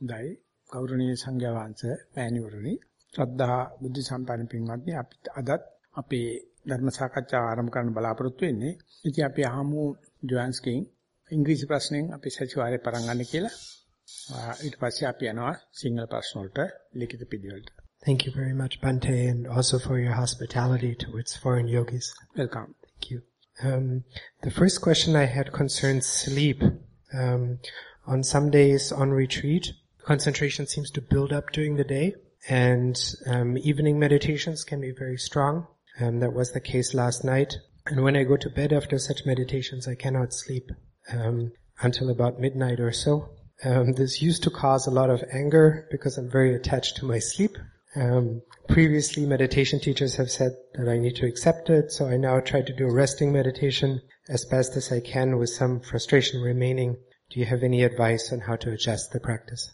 දයි ගෞරවනීය සංඝයා වහන්සේ මෑණිවරණි ශ්‍රද්ධා බුද්ධ සම්පන්න පින්වත්නි අපි අදත් අපේ ධර්ම සාකච්ඡාව ආරම්භ කරන්න බලාපොරොත්තු වෙන්නේ. ඉතින් අපි අහමු ජොයන්ස්කින් ඉංග්‍රීසි ප්‍රශ්නෙන් අපි සතිವಾರේ පටන් ගන්න කියලා. ඊට පස්සේ අපි යනවා සිංහල ප්‍රශ්න වලට ලිඛිත පිළිවෙලට. Thank you very much, Bante, and also for your hospitality towards foreign yogis. Welcome. Thank you. Um, the first question I had concerns sleep. Um, on some days on retreat, concentration seems to build up during the day, and um, evening meditations can be very strong. Um, that was the case last night. And when I go to bed after such meditations, I cannot sleep um, until about midnight or so. Um, this used to cause a lot of anger because I'm very attached to my sleep. Um, previously, meditation teachers have said that I need to accept it, so I now try to do a resting meditation as best as I can with some frustration remaining. Do you have any advice on how to adjust the practice?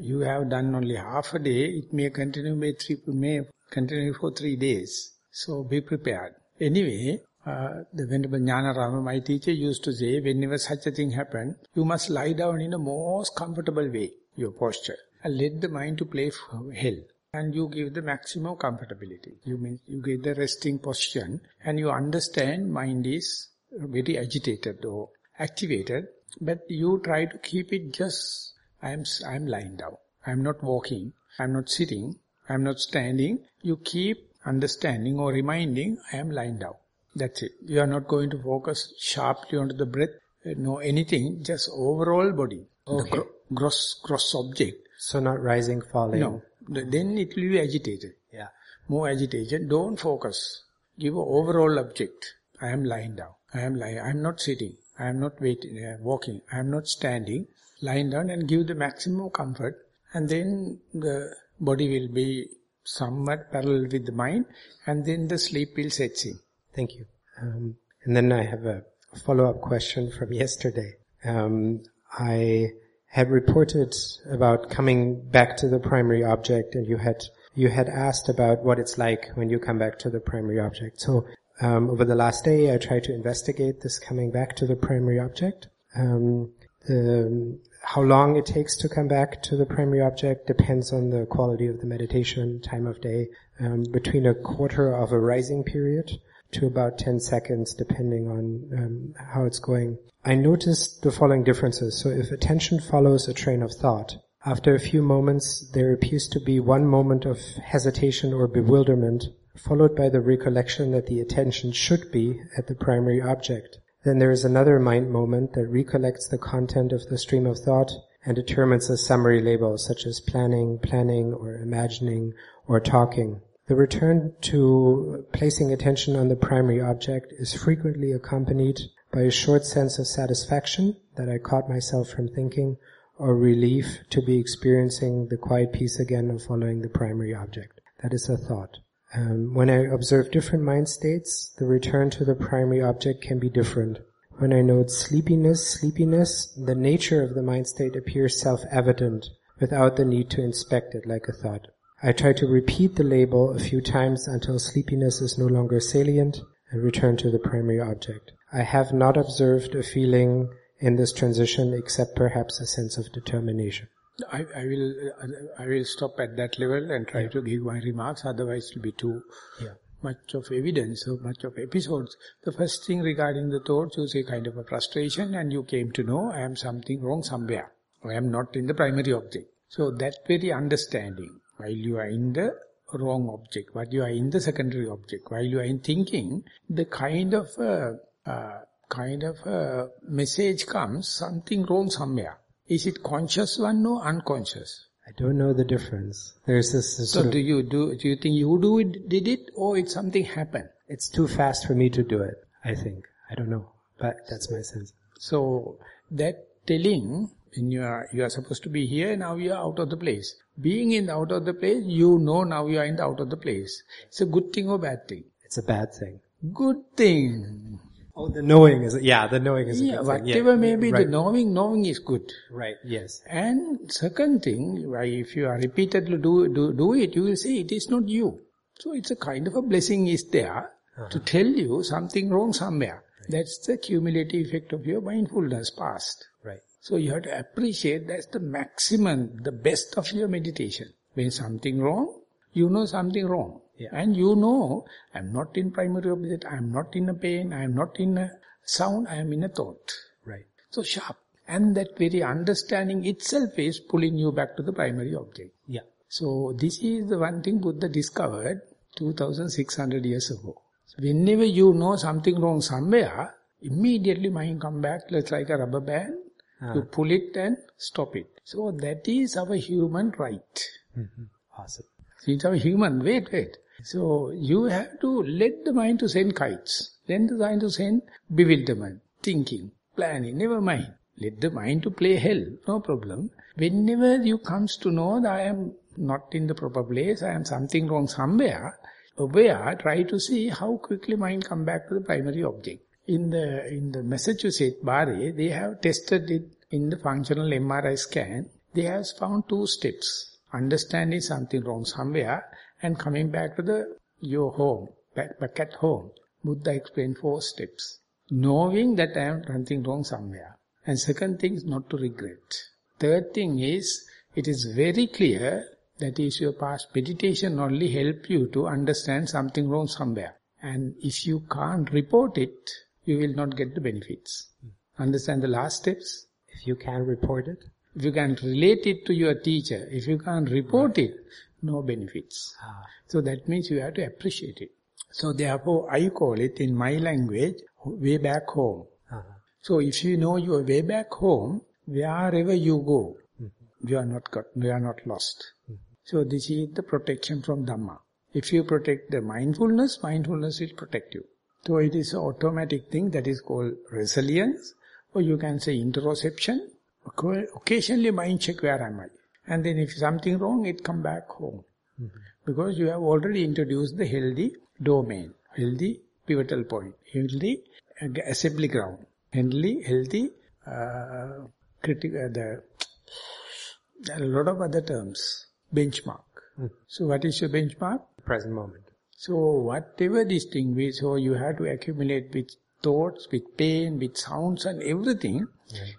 You have done only half a day. It may continue may, three, may continue for three days. So be prepared. Anyway, uh, the Venerable Jnanarama, my teacher, used to say, whenever such a thing happened, you must lie down in the most comfortable way, your posture, and let the mind to play hell. And you give the maximum comfortability. You mean you give the resting position, and you understand mind is very agitated or activated, but you try to keep it just, I am, I am lying down. I am not walking. I am not sitting. I am not standing. You keep understanding or reminding, I am lying down. That's it. You are not going to focus sharply onto the breath, uh, no anything, just overall body. Okay. Gro gross, gross object. So not rising, falling. No. Then it will be agitated. Yeah. More agitation. Don't focus. Give overall object. I am lying down. I am lying. I am not sitting. I am not waiting, uh, walking. I am not standing. Lying down and give the maximum comfort. And then the body will be somewhat parallel with the mind. And then the sleep will set in. Thank you. Um, and then I have a follow-up question from yesterday. Um, I had reported about coming back to the primary object and you had you had asked about what it's like when you come back to the primary object. So um, over the last day, I tried to investigate this coming back to the primary object. Um, the, how long it takes to come back to the primary object depends on the quality of the meditation, time of day, um, between a quarter of a rising period to about 10 seconds depending on um, how it's going. I noticed the following differences. So if attention follows a train of thought, after a few moments there appears to be one moment of hesitation or bewilderment followed by the recollection that the attention should be at the primary object. Then there is another mind moment that recollects the content of the stream of thought and determines a summary label such as planning, planning, or imagining, or talking. The return to placing attention on the primary object is frequently accompanied by a short sense of satisfaction that I caught myself from thinking or relief to be experiencing the quiet peace again of following the primary object. That is a thought. Um, when I observe different mind states, the return to the primary object can be different. When I note sleepiness, sleepiness, the nature of the mind state appears self-evident without the need to inspect it like a thought. I try to repeat the label a few times until sleepiness is no longer salient and return to the primary object. I have not observed a feeling in this transition except perhaps a sense of determination. I, I will I will stop at that level and try Yeah. to give my remarks. Otherwise, it will be too Yeah. much of evidence, so much of episodes. The first thing regarding the thoughts, you say kind of a frustration, and you came to know I am something wrong somewhere. I am not in the primary object. So that very understanding, while you are in the wrong object, while you are in the secondary object, while you are in thinking, the kind of uh, uh, kind of uh, message comes, something wrong somewhere. Is it conscious one or unconscious? I don't know the difference. There's this, this So do you do do you think you do it did it or it's something happened? it's too fast for me to do it, I think. I don't know. But that's my sense. So that telling when you are you are supposed to be here now you are out of the place. Being in out of the place, you know now you are in the out of the place. It's a good thing or bad thing? It's a bad thing. Good thing. Oh, the knowing is, yeah, the knowing is a Yeah, whatever may be right. the knowing, knowing is good. Right, yes. And second thing, if you are repeatedly do, do, do it, you will see it is not you. So it's a kind of a blessing is there uh-huh. to tell you something wrong somewhere. That's the cumulative effect of your mindfulness past. Right. So you have to appreciate that's the maximum, the best of your meditation. When something wrong, you know something wrong. Yeah. And you know, I'm not in primary object, I'm not in a pain, I'm not in a sound, I am in a thought. Right. So sharp. And that very understanding itself is pulling you back to the primary object. Yeah. So this is the one thing Buddha discovered 2600 years ago. So whenever you know something wrong somewhere, immediately mind come back just like a rubber band. Ah. You pull it and stop it. So that is our human right. hmm Awesome. See, It's our human, wait, wait. So you have to let the mind to send kites. Let the mind to send bewilderment, thinking, planning, never mind. Let the mind to play hell, no problem. Whenever you comes to know that I am not in the proper place, I am something wrong somewhere, aware, try to see how quickly mind come back to the primary object. In the, in the Massachusetts Barre, they have tested it in the functional MRI scan. They have found two steps. Understanding something wrong somewhere and coming back to the your home, back, back at home. Buddha explained four steps. Knowing that I am something wrong somewhere. And second thing is not to regret. Third thing is, it is very clear that is your past meditation only help you to understand something wrong somewhere. And if you can't report it, you will not get the benefits. Hmm. Understand the last steps? If you can report it. If you can relate it to your teacher, if you can't report hmm. it, no benefits. Ah. So that means you have to appreciate it. So therefore, I call it in my language, way back home. Uh-huh. So if you know your way back home, wherever you go, you are not got, you are not lost. So this is the protection from Dhamma. If you protect the mindfulness, mindfulness will protect you. So it is an automatic thing that is called resilience, or you can say interoception. Occasionally mind check where am I. And then if something wrong, it come back home. Because you have already introduced the healthy domain, healthy pivotal point, healthy uh, assembly ground, healthy, healthy uh, critic, uh, the, there are a lot of other terms, benchmark. So what is your benchmark? Present moment. So whatever this thing we so you have to accumulate with thoughts, with pain, with sounds and everything.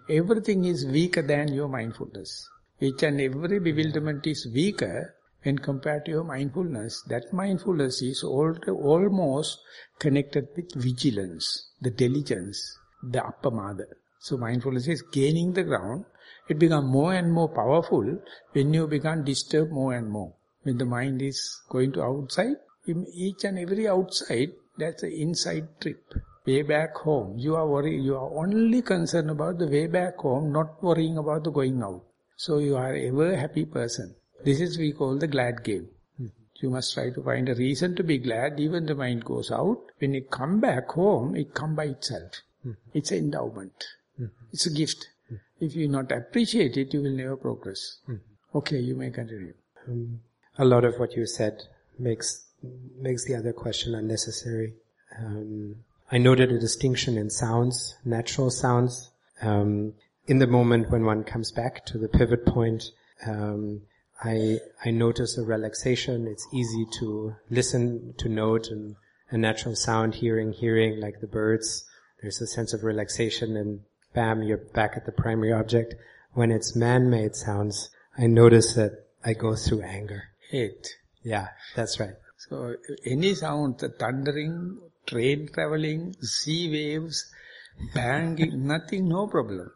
Everything is weaker than your mindfulness. Each and every bewilderment is weaker when compared to your mindfulness. That mindfulness is al- almost connected with vigilance, the diligence, the upper mother. So mindfulness is gaining the ground. It becomes more and more powerful when you become disturbed more and more. When the mind is going to outside, each and every outside, that's an inside trip. Way back home, you are you are only concerned about the way back home, not worrying about the going out. So you are ever a happy person. This is we call the glad game. You must try to find a reason to be glad, even the mind goes out. When it come back home, it come by itself. It's an endowment. It's a gift. If you not appreciate it, you will never progress. Okay, you may continue. Um, a lot of what you said makes makes the other question unnecessary. Um, I noted a distinction in sounds, natural sounds. Um, in the moment when one comes back to the pivot point, um, I I notice a relaxation. It's easy to listen to note and a natural sound, hearing, hearing like the birds. There's a sense of relaxation, and bam, you're back at the primary object. When it's man-made sounds, I notice that I go through anger. Hate. Yeah, that's right. So any sound, the thundering, train traveling, sea waves, banging, nothing, no problem.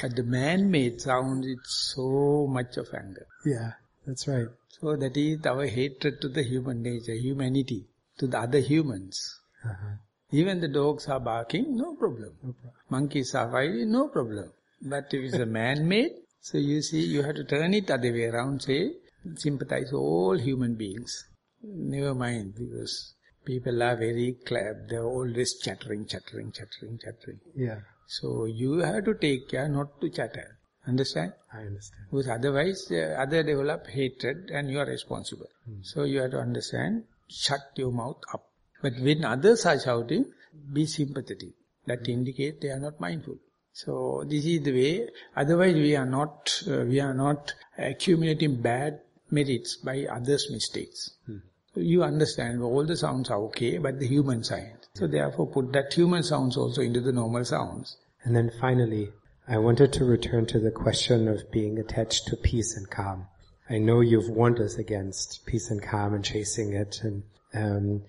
But the man-made sound, it's so much of anger. Yeah, that's right. So that is our hatred to the human nature, humanity, to the other humans. Uh-huh. Even the dogs are barking, no problem. Monkeys are fighting, no problem. But if it's a man-made, so you see, you have to turn it other way around, say, sympathize all human beings. Never mind, because people are very clap, they're always chattering, chattering, chattering, chattering. Yeah, So you have to take care not to chatter. Understand? I understand. Because otherwise, uh, other develop hatred and you are responsible. So you have to understand, shut your mouth up. But when others are shouting, be sympathetic. That indicates they are not mindful. So this is the way. Otherwise, we are not uh, we are not accumulating bad merits by others' mistakes. So you understand all the sounds are okay, but the human side. So therefore, put that human sounds also into the normal sounds. And then finally, I wanted to return to the question of being attached to peace and calm. I know you've warned us against peace and calm and chasing it. And um,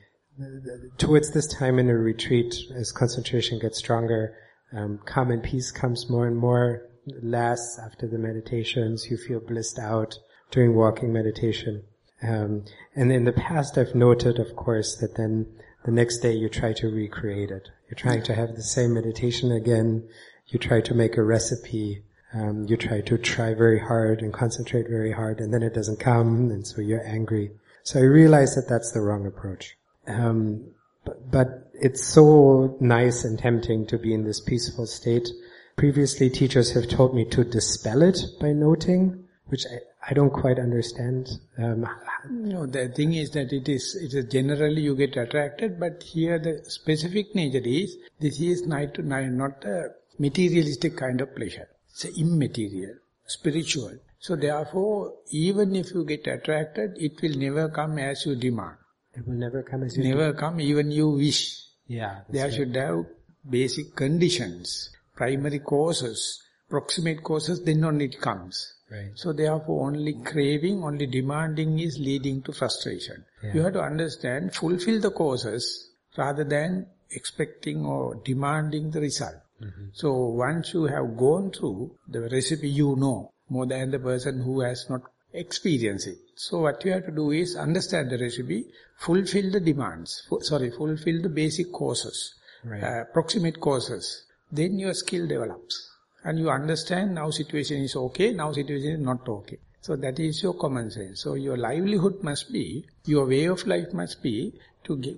towards this time in a retreat, as concentration gets stronger, um, calm and peace comes more and more. Lasts after the meditations, you feel blissed out during walking meditation. Um, and in the past, I've noted, of course, that then the next day you try to recreate it. You're trying to have the same meditation again. You try to make a recipe. Um, you try to try very hard and concentrate very hard, and then it doesn't come, and so you're angry. So I realize that that's the wrong approach. Um, but, but it's so nice and tempting to be in this peaceful state. Previously, teachers have told me to dispel it by noting, which I, I don't quite understand. Um, no, the thing is that it is, it is generally you get attracted, but here the specific nature is, this is not, not a materialistic kind of pleasure. It's immaterial, spiritual. So therefore, even if you get attracted, it will never come as you demand. It will never come as you Never demand. come even you wish. Yeah. There right. should have basic conditions, primary causes, proximate causes, then only it comes. Right. So therefore only craving, only demanding is leading to frustration. Yeah. You have to understand, fulfill the causes rather than expecting or demanding the result. Mm -hmm. So once you have gone through the recipe you know more than the person who has not experienced it. So what you have to do is understand the recipe, fulfill the demands, sorry, fulfill the basic causes, right. uh, proximate causes. Then your skill develops. And you understand now situation is okay, now situation is not okay. So that is your common sense. So your livelihood must be, your way of life must be to give,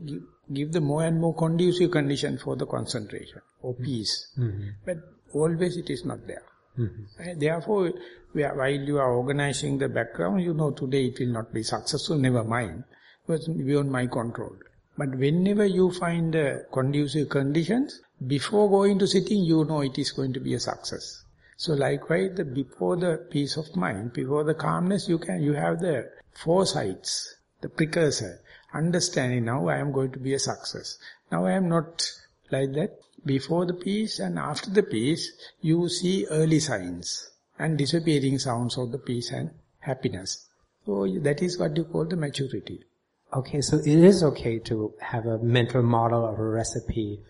give the more and more conducive condition for the concentration or mm-hmm. peace. Mm -hmm. But always it is not there. Mm -hmm. Therefore, while you are organizing the background, you know today it will not be successful, never mind. It was beyond my control. But whenever you find the conducive conditions, before going to sitting, you know it is going to be a success. So likewise, the, before the peace of mind, before the calmness, you can you have the foresights, the precursor, understanding now I am going to be a success. Now I am not like that. Before the peace and after the peace, you see early signs and disappearing sounds of the peace and happiness. So that is what you call the maturity. Okay, so it is okay to have a mental model of a recipe.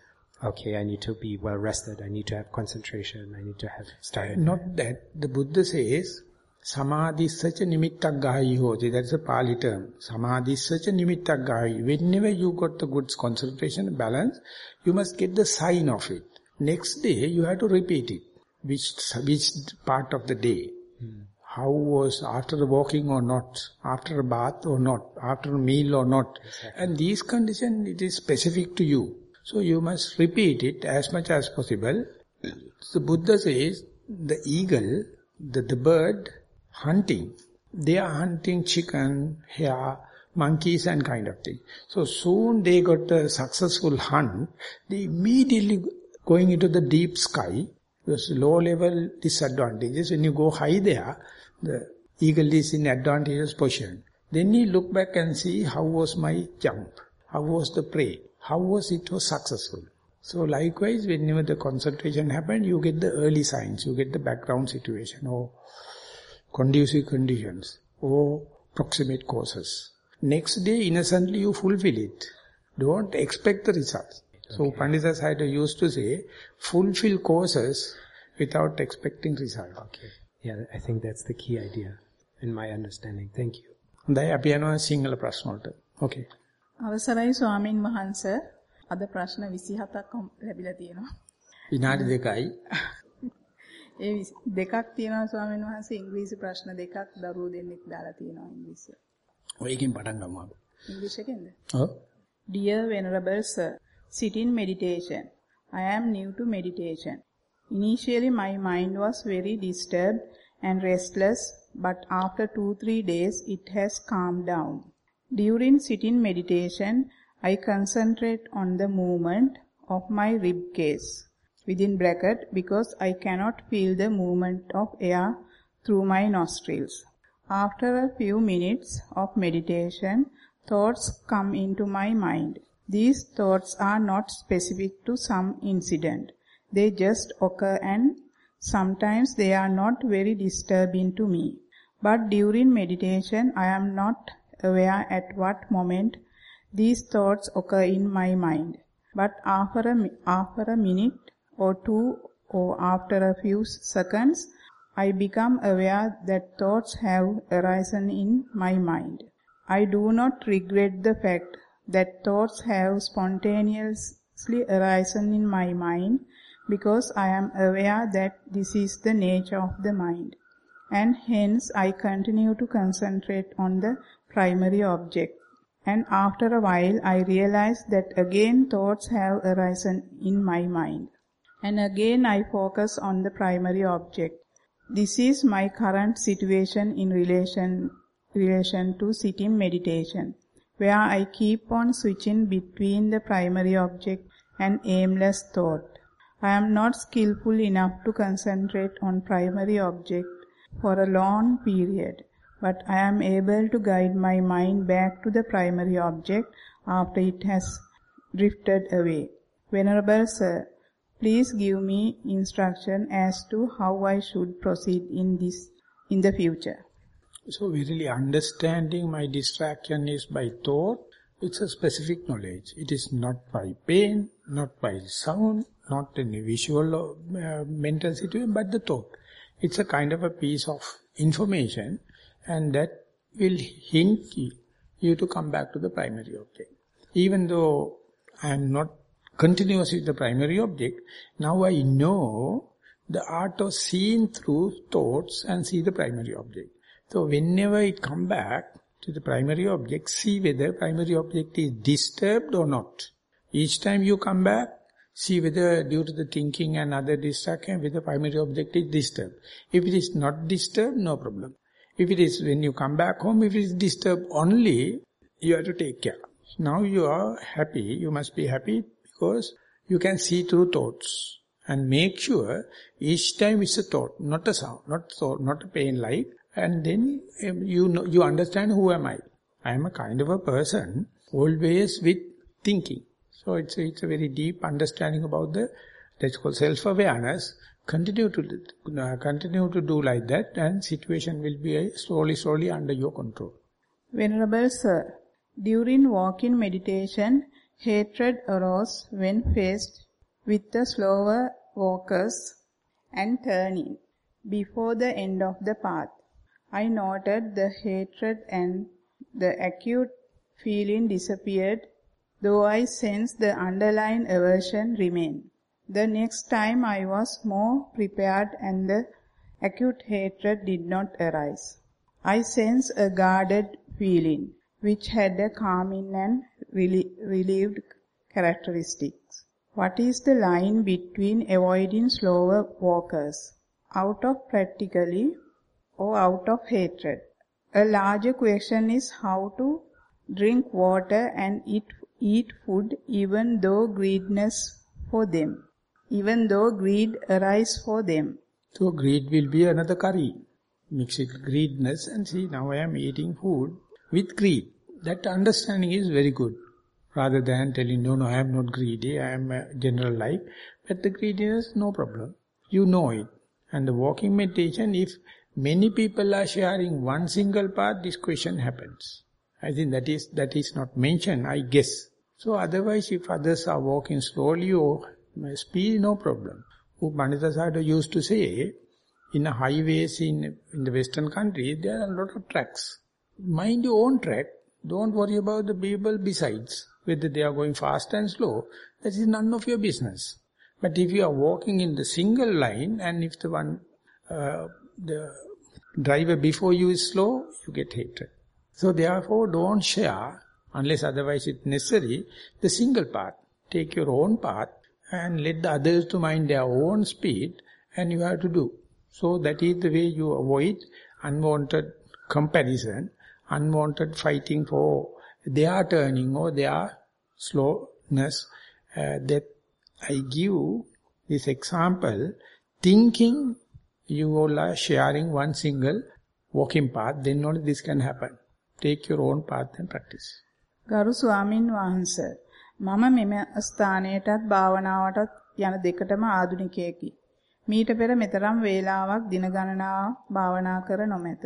Okay, I need to be well rested. I need to have concentration. I need to have started. Not that. The Buddha says, Samadhi such a nimittak gahi hoti. That's a Pali term. Samadhi such a nimittak gahi. Whenever you got the good concentration balance, you must get the sign of it. Next day, you have to repeat it. Which, which part of the day. Hmm how was after the walking or not, after a bath or not, after a meal or not. Exactly. And these conditions, it is specific to you. So you must repeat it as much as possible. The Buddha says, the eagle, the, the bird hunting, they are hunting chicken, hare, monkeys and kind of thing. So soon they got a successful hunt, they immediately going into the deep sky, because low level disadvantages, when you go high there, the eagle is in advantageous position. Then he look back and see how was my jump, how was the prey, how was it was successful. So likewise, whenever the concentration happens, you get the early signs, you get the background situation or conducive conditions or proximate causes. Next day, innocently you fulfill it. Don't expect the results. Okay. So Pandita Sayadaw used to say, fulfill causes without expecting result. Okay. Yeah, I think that's the key idea in my understanding. Thank you. හොඳයි අපි යනවා සිංහල ප්‍රශ්න වලට. Okay. අවසරයි ස්වාමින් වහන්සේ. අද ප්‍රශ්න 27ක් ලැබිලා තියෙනවා. විනාඩි දෙකයි. ඒ දෙකක් තියෙනවා ස්වාමීන් වහන්සේ ඉංග්‍රීසි ප්‍රශ්න දෙකක් දරුවෝ දෙන්නෙක් දාලා තියෙනවා ඉංග්‍රීසියෙන්. ඔයකින් පටන් ගමු අපි. ඉංග්‍රීසි එකෙන්ද? ඔව්. Dear Venerable Sir, sit in meditation. I am new to meditation. Initially my mind was very disturbed and restless, but after two, three days it has calmed down. During sitting meditation, I concentrate on the movement of my rib cage, within bracket, because I cannot feel the movement of air through my nostrils. After a few minutes of meditation, thoughts come into my mind. These thoughts are not specific to some incident. They just occur and Sometimes they are not very disturbing to me. But during meditation, I am not aware at what moment these thoughts occur in my mind. But after a, after a minute or two or after a few seconds, I become aware that thoughts have arisen in my mind. I do not regret the fact that thoughts have spontaneously arisen in my mind because I am aware that this is the nature of the mind. And hence I continue to concentrate on the primary object. And after a while I realize that again thoughts have arisen in my mind. And again I focus on the primary object. This is my current situation in relation relation to sitting meditation, where I keep on switching between the primary object and aimless thought. I am not skillful enough to concentrate on primary object for a long period, but I am able to guide my mind back to the primary object after it has drifted away. Venerable Sir, please give me instruction as to how I should proceed in this in the future. So really understanding my distraction is by thought, it's a specific knowledge. It is not by pain, not by sound, not any visual uh, mental situation, but the thought. It's a kind of a piece of information and that will hint you to come back to the primary object. Even though I am not continuous with the primary object, now I know the art of seeing through thoughts and see the primary object. So whenever it come back to the primary object, see whether primary object is disturbed or not. Each time you come back, see whether due to the thinking and other distraction, whether primary object is disturbed. If it is not disturbed, no problem. If it is, when you come back home, if it is disturbed only, you have to take care. Now you are happy, you must be happy because you can see through thoughts. And make sure each time it's a thought, not a sound, not thought, not a pain like, and then um, you know, you understand who am I. I am a kind of a person always with thinking. So it's a, it's a very deep understanding about the that's called self-awareness. Continue to uh, continue to do like that, and situation will be uh, slowly, slowly under your control. Venerable Sir, during walking meditation, hatred arose when faced with the slower walkers and turning before the end of the path. I noted the hatred and the acute feeling disappeared, though I sensed the underlying aversion remained. The next time I was more prepared and the acute hatred did not arise. I sensed a guarded feeling, which had a calming and relieved characteristics. What is the line between avoiding slower walkers? Out of practically or out of hatred. A larger question is how to drink water and eat, eat food even though greediness for them, even though greed arise for them. So greed will be another curry. Mix it greediness and see now I am eating food with greed. That understanding is very good. Rather than telling, no, no, I am not greedy, I am a general life. But the greediness, no problem. You know it. And the walking meditation, if many people are sharing one single path, this question happens. I think that is that is not mentioned, I guess. So otherwise, if others are walking slowly or speed, no problem. Pandita used to say, in a highways in, in the western country, there are a lot of tracks. Mind your own track. Don't worry about the people besides. Whether they are going fast and slow, that is none of your business. But if you are walking in the single line and if the one, uh, the driver before you is slow, you get hatred. So therefore don't share, unless otherwise it's necessary, the single path. Take your own path and let the others to mind their own speed and you have to do. So that is the way you avoid unwanted comparison, unwanted fighting for their turning or their slowness. Uh, that I give this example, thinking you all are sharing one single walking path, then only this can happen. Take your own path and practice. Garu Swamin Vahansa, මම මෙම ස්ථානයටත් භාවනාවටත් යන දෙකටම ආධුනිකයෙකි. මීට පෙර මෙතරම් වේලාවක් දින ගණනාවක් භාවනා කර නොමැත.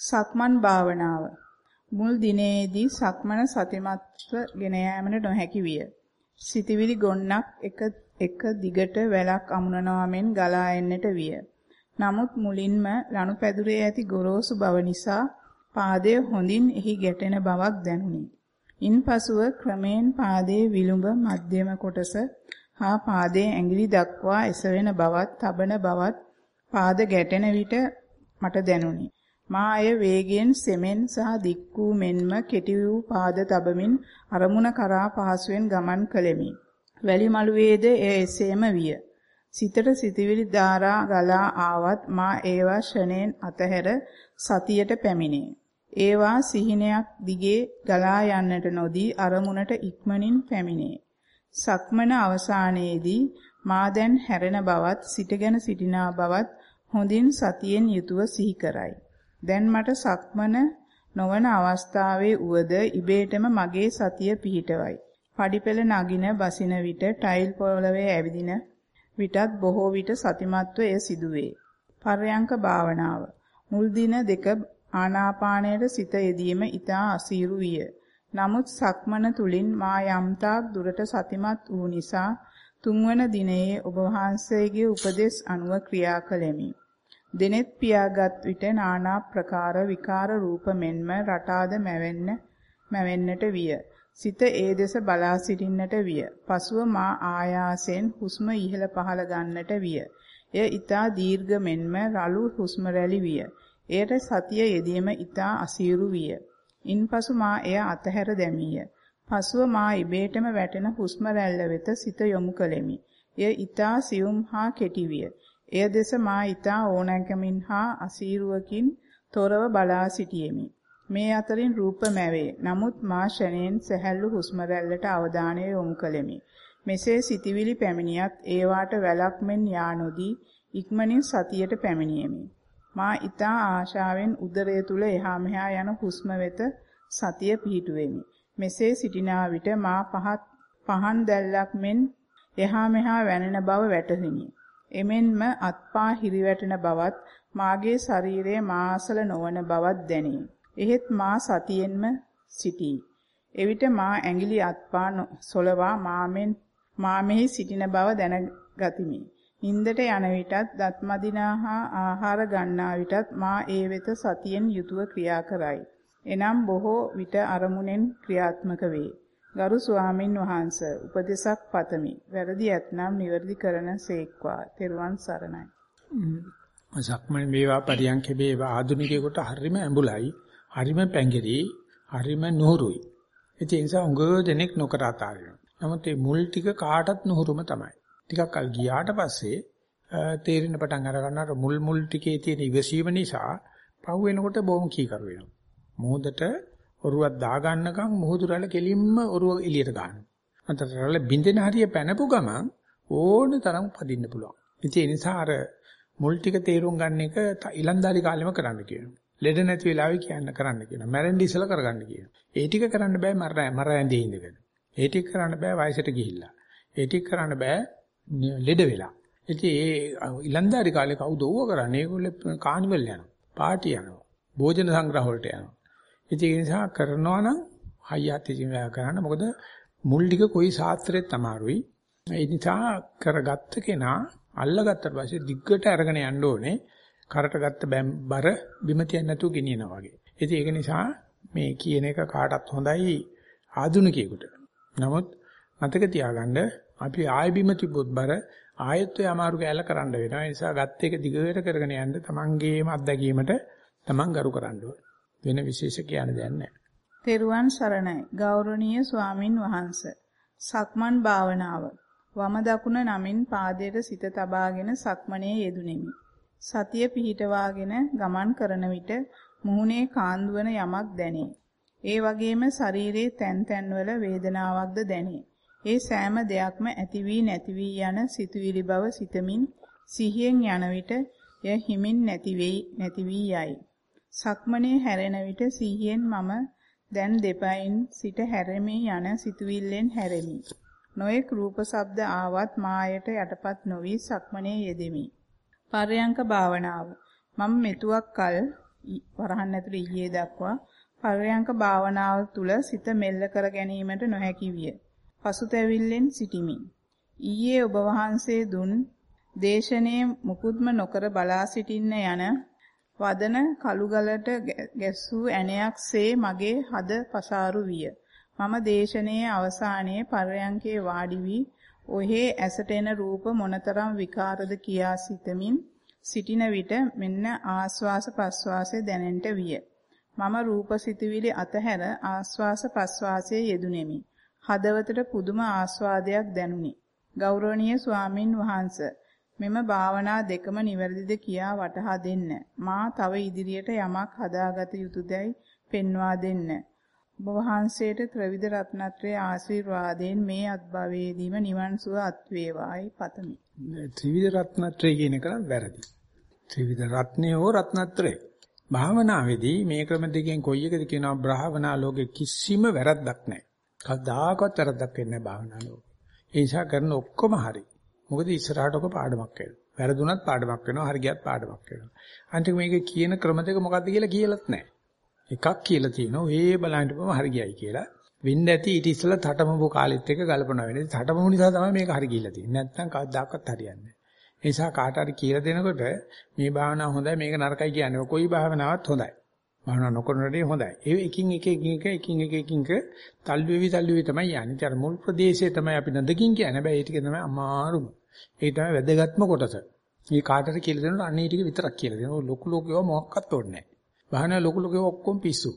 සක්මන් භාවනාව මුල් දිනේදී සක්මන සතිමත්ව ගෙන යාමට නොහැකි විය. සිතවිලි ගොන්නක් එක එක දිගට වැලක් අමුණනවා මෙන් ගලා එන්නට විය. නමුත් මුලින්ම ලනුපැදුරේ ඇති ගොරෝසු බව නිසා පාදය හොඳින් එහි ගැටෙන බවක් දැනුනි. ඉන්පසුව ක්‍රමෙන් පාදයේ විලුඹ මධ්‍යම කොටස හා පාදයේ ඇඟිලි දක්වා එසවෙන බවත්, තබන බවත් පාද ගැටෙන විට මට දැනුනි. මා අය වේගයෙන් සෙමෙන් සහ දික් වූ මෙන්ම කෙටි වූ පාද තබමින් අරමුණ කරා පහසුවෙන් ගමන් කළෙමි. වැලි මළුවේද එය එසේම විය. සිතට සිතවිලි ධාරා ගලා ආවත් මා ඒවා ෂණයෙන් අතහැර සතියට පැමිණේ. ඒවා සිහිනයක් දිගේ ගලා යන්නට නොදී අරමුණට ඉක්මනින් පැමිණේ. සක්මන අවසානයේදී මා දැන් හැරෙන බවත් සිටගෙන සිටිනා බවත් හොඳින් සතියෙන් යුතුව සිහි කරයි. දැන් මට සක්මන නොවන අවස්ථාවේ උවද ඉබේටම මගේ සතිය පිහිටවයි. පඩිපෙළ නගින බසින විට ටයිල් පොළවේ ඇවිදින විටත් බොහෝ විට සතිමත්ව එය සිදුවේ. පර්යංක භාවනාව මුල් දින දෙක ආනාපානයට සිත යෙදීම ඊටා අසීරු විය. නමුත් සක්මන තුලින් මා යම්තාක් දුරට සතිමත් වූ නිසා තුන්වන දිනයේ ඔබ වහන්සේගේ උපදෙස් අනුව ක්‍රියා කළෙමි. දිනෙත් පියාගත් විට নানা ප්‍රකාර විකාර රූප මෙන්ම රටාද මැවෙන්න මැවෙන්නට විය. සිත ඒ දෙස බලා සිටින්නට විය. පසුව මා ආයාසෙන් හුස්ම ඉහළ පහළ ගන්නට විය. එය ඊතා දීර්ඝ මෙන්ම රළු හුස්ම රැලි විය. එයට සතිය යෙදීම ඊතා අසීරු විය. ඉන්පසු මා එය අතහැර දැමීය. පසුව මා ඉබේටම වැටෙන හුස්ම රැල්ල වෙත සිත යොමු කළෙමි. එය ඊතා සියුම් හා කෙටි විය. එය දෙස මා ඊතා ඕනෑකමින් හා අසීරුවකින් තොරව බලා සිටියෙමි. මේ අතරින් රූප මැවේ. නමුත් මා ෂණයෙන් සැහැල්ලු හුස්ම රැල්ලට අවධානය යොමු කළෙමි. මෙසේ සිටිවිලි පැමිණියත් ඒවාට වැලක් මෙන් යා නොදී ඉක්මනින් සතියට පැමිණියෙමි. මා ඊතා ආශාවෙන් උදරය තුල එහා මෙහා යන හුස්ම වෙත සතිය පිහිටුවෙමි. මෙසේ සිටිනා විට මා පහත් පහන් දැල්ලක් මෙන් එහා මෙහා වැනෙන බව වැටහිනි. එමෙන්ම අත්පා හිරිවැටෙන බවත් මාගේ ශරීරයේ මාසල නොවන බවත් දැනේ. එහෙත් මා සතියෙන්ම සිටී. එවිට මා ඇඟිලි අත්පා සොලවා මාමෙන් මාමෙහි සිටින බව දැනගතිමි. නින්දට යන විටත් දත් මදිනා හා ආහාර ගන්නා විටත් මා ඒ වෙත සතියෙන් යුතුව ක්‍රියා කරයි. එනම් බොහෝ විට අරමුණෙන් ක්‍රියාත්මක වේ. ගරු ස්වාමින් වහන්සේ උපදේශක් පතමි. වැරදි ඇතනම් නිවැරදි කරන සේක්වා. තෙරුවන් සරණයි. සක්මන් මේවා පරියන්කේ මේවා ආධුනිකයෙකුට හරිම ඇඹුලයි, හරිම පැංගිරි, හරිම නුහුරුයි. ඒ නිසා උඟ දෙනෙක් නොකර අතාරිනවා. නමුත් මේ මුල් ටික කාටත් නුහුරුම තමයි. ටිකක් කල් ගියාට පස්සේ තේරෙන පටන් අර ගන්නාට මුල් මුල් ටිකේ තියෙන ඉවසීම නිසා පහු වෙනකොට බොහොම කීකරු වෙනවා. මොහොතට ඔරුවක් දා ගන්නකම් මොහොතු රැළ කෙලින්ම ඔරුව එළියට ගන්නවා. අන්තර රැළ බින්දෙන හරිය පැනපු ගමන් ඕන තරම් පදින්න පුළුවන්. ඒ නිසා අර මුල් ටික තේරුම් ගන්න එක ඉලන්දාරි කාලෙම කරන්න කියනවා. ලෙඩ නැති වෙලාවෙ කියන්න කරන්න කියනවා. මැරෙන්න ඉස්සලා කරගන්න කියනවා. ඒ ටික කරන්න බෑ මර මර ඇඳේ ඉඳගෙන. ඒ ටික කරන්න බෑ වයසට ගිහිල්ලා. ඒ ටික කරන්න බෑ ලෙඩ වෙලා. ඉතින් ඒ ඉලන්දාරි කාලේ කවුද ඕව කරන්නේ? ඒගොල්ලෝ කානිවල් යනවා. පාටි යනවා. භෝජන සංග්‍රහ වලට යනවා. ඉතින් ඒ නිසා කරනවා නම් හයියත් ඉතින් කරන්න. මොකද මුල් ටික කොයි ශාස්ත්‍රෙත් අමාරුයි. ඒ නිසා කරගත්ත කෙනා අල්ලගත්තට පස්සේ දිග්ගට අරගෙන යන්න ඕනේ. කරට ගත්ත බර බිම තියන්න නැතුව ගෙනියනවා වගේ. ඉතින් ඒක නිසා මේ කියන එක කාටත් හොඳයි ආධුනිකයෙකුට. නමුත් මතක තියාගන්න අපි ආය බිම තිබ්බොත් බර ආයෙත් ඔය අමාරු කැලල කරන්න වෙනවා. ඒ නිසා ගත්ත එක දිගට කරගෙන යන්න තමන්ගේම අත්දැකීමට තමන් ගරු කරන්න වෙන විශේෂ කියන්න දෙයක් නැහැ. තෙරුවන් සරණයි. ගෞරවනීය ස්වාමින් වහන්සේ. සක්මන් භාවනාව. වම දකුණ නමින් පාදයට සිත තබාගෙන සක්මනේ යෙදුණෙමි. සතිය පිහිටවාගෙන ගමන් කරන විට මුහුණේ කාන්දුවන යමක් දැනේ. ඒ වගේම ශරීරයේ තැන් තැන්වල වේදනාවක්ද දැනේ. ඒ සෑම දෙයක්ම ඇති වී නැති වී යන සිතුවිලි බව සිතමින් සිහියෙන් යන විට එය හිමින් නැති වෙයි නැති වී යයි. සක්මනේ හැරෙන විට සිහියෙන් මම දැන් දෙපයින් සිට හැරෙමි යන සිතුවිල්ලෙන් හැරෙමි. නොඑක් රූප ශබ්ද ආවත් මායට යටපත් නොවි සක්මනේ යෙදෙමි. පර්යංක භාවනාව මම මෙතුවක් කල වරහන් ඇතුළේ ඊයේ දක්වා පර්යංක භාවනාව තුල සිත මෙල්ල කර ගැනීමට නොහැකි විය. පසුතැවිල්ලෙන් සිටිමි. ඊයේ ඔබ වහන්සේ දුන් දේශනේ මුකුත්ම නොකර බලා සිටින්න යන වදන කළුගලට ගැස්සූ ඇණයක්සේ මගේ හද පසාරු විය. මම දේශනයේ අවසානයේ පර්යංකේ වාඩි වී ඔහේ ඇසට එන රූප මොනතරම් විකාරද කියා සිතමින් සිටින විට මෙන්න ආස්වාස ප්‍රස්වාසයේ දැනෙන්නට විය. මම රූප සිතුවිලි අතහැර ආස්වාස ප්‍රස්වාසයේ යෙදුණෙමි. හදවතට පුදුම ආස්වාදයක් දැනුනි. ගෞරවනීය ස්වාමින් වහන්සේ මෙම භාවනා දෙකම නිවැරදිද කියා වටහා දෙන්න. මා තව ඉදිරියට යමක් හදාගත යුතුයදයි පෙන්වා දෙන්න. ඔබ වහන්සේට ත්‍රිවිධ රත්නත්‍රයේ ආශිර්වාදයෙන් මේ අත්භවයේදීම නිවන් සුව අත් වේවායි පතමි. ත්‍රිවිධ රත්නත්‍රය කියන එක වැරදි. ත්‍රිවිධ රත්නය හෝ රත්නත්‍රය. භාවනාවේදී මේ ක්‍රම දෙකෙන් කොයි එකද කියනවා භාවනා ලෝකේ කිසිම වැරද්දක් නැහැ. කවදාකවත් වැරද්දක් වෙන්නේ නැහැ භාවනා ලෝකේ. ඒ නිසා කරන ඔක්කොම හරි. මොකද ඉස්සරහට ඔක පාඩමක් වෙනවා. වැරදුනත් පාඩමක් වෙනවා, හරි ගියත් පාඩමක් වෙනවා. අන්තිම මේක කියන ක්‍රම දෙක මොකක්ද කියලා කියලත් නැහැ. එකක් කියලා තියෙනවා ඒ බලන්නකොම හරි ගියයි කියලා. වෙන්න ඇති ඊට ඉස්සෙල්ලා තටමපු කාලෙත් එක්ක ගලපනවා වෙන්නේ. තටමපු නිසා තමයි මේක හරි ගිහිල්ලා තියෙන්නේ. නැත්නම් කවදාකවත් හරියන්නේ නැහැ. ඒ නිසා කාට හරි කියලා දෙනකොට මේ භාවනාව හොඳයි මේක නරකයි කියන්නේ. කොයි භාවනාවක් හොඳයි. භාවනා නොකරනදී හොඳයි. ඒ එකින් එක එකින් එක එකින් එක එකින් එක තල්ලු වෙවි තල්ලු වෙවි තමයි යන්නේ. ඒතර මුල් ප්‍රදේශයේ තමයි අපි නදකින් කියන්නේ. හැබැයි ඒ ටික තමයි අමාරුම. ඒ තමයි වැදගත්ම කොටස. මේ කාටට කියලා දෙනකොට අන්නේ ටික විතරක් කියලා දෙනවා. ලොකු ලොකු ඒවා මොකක්වත් ඕනේ නැහැ. භාවනා ලොකු ලොකු ඔක්කොම පිස්සු.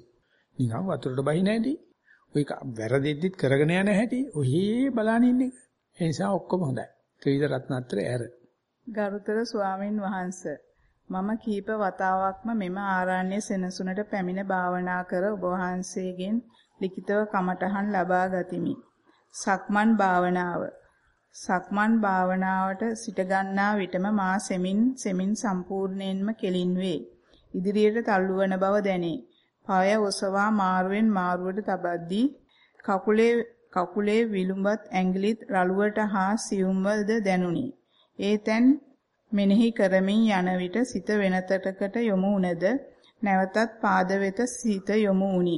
නිකන් වතුරට බහින හැටි. ඔය වැරදෙද්දිත් කරගෙන යන හැටි. ඔහේ බලන ඉන්නේ. ඒ නිසා ඔක්කොම හොඳයි. ත්‍රිවිධ රත්නත්‍රය ඇර. ගරුතර ස්වාමින් වහන්සේ මම කීප වතාවක්ම මෙම ආරණ්‍ය සෙනසුනට පැමිණ භාවනා කර ඔබ වහන්සේගෙන් ලිඛිතව කමඨහන් ලබා ගතිමි. සක්මන් භාවනාව සක්මන් භාවනාවට සිට ගන්නා විටම මා සෙමින් සෙමින් සම්පූර්ණයෙන්ම කෙලින් වේ. ඉදිරියට තල්ලු වන බව දැනේ. පාය ඔසවා මාරුවෙන් මාරුවට තබද්දී කකුලේ කකුලේ විලුඹත් ඇඟිලිත් රළුවට හා සියුම්වද දැනුනි. ඒ තැන් මෙනෙහි කරමින් යන විට සිත වෙනතටකට යොමු වුනද නැවතත් පාද වෙත සිත යොමු වුනි.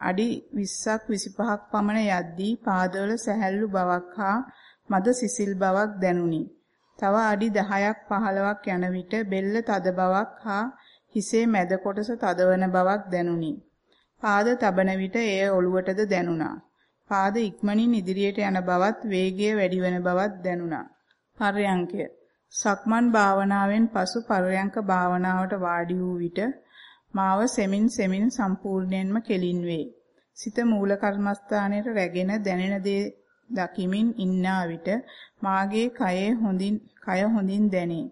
අඩි 20ක් 25ක් පමණ යද්දී පාදවල සැහැල්ලු බවක් හා මද සිසිල් බවක් දැනුනි. තව අඩි 10ක් 15ක් යන විට බෙල්ල තද බවක් හා හිසේ මැද කොටස තදවන බවක් දැනුනි. පාද තබන විට එය ඔළුවටද දැනුණා. පාද ඉක්මනින් ඉදිරියට යන බවත් වේගය වැඩි වෙන බවත් දැනුණා. පර්යංකය සක්මන් භාවනාවෙන් පසු පර්යංක භාවනාවට වාඩි වූ විට මාව සෙමින් සෙමින් සම්පූර්ණයෙන්ම කෙලින් වේ. සිත මූල කර්මස්ථානයේ රැගෙන දැනෙන දේ දකිමින් ඉන්නා විට මාගේ කයේ හොඳින් කය හොඳින් දැනේ.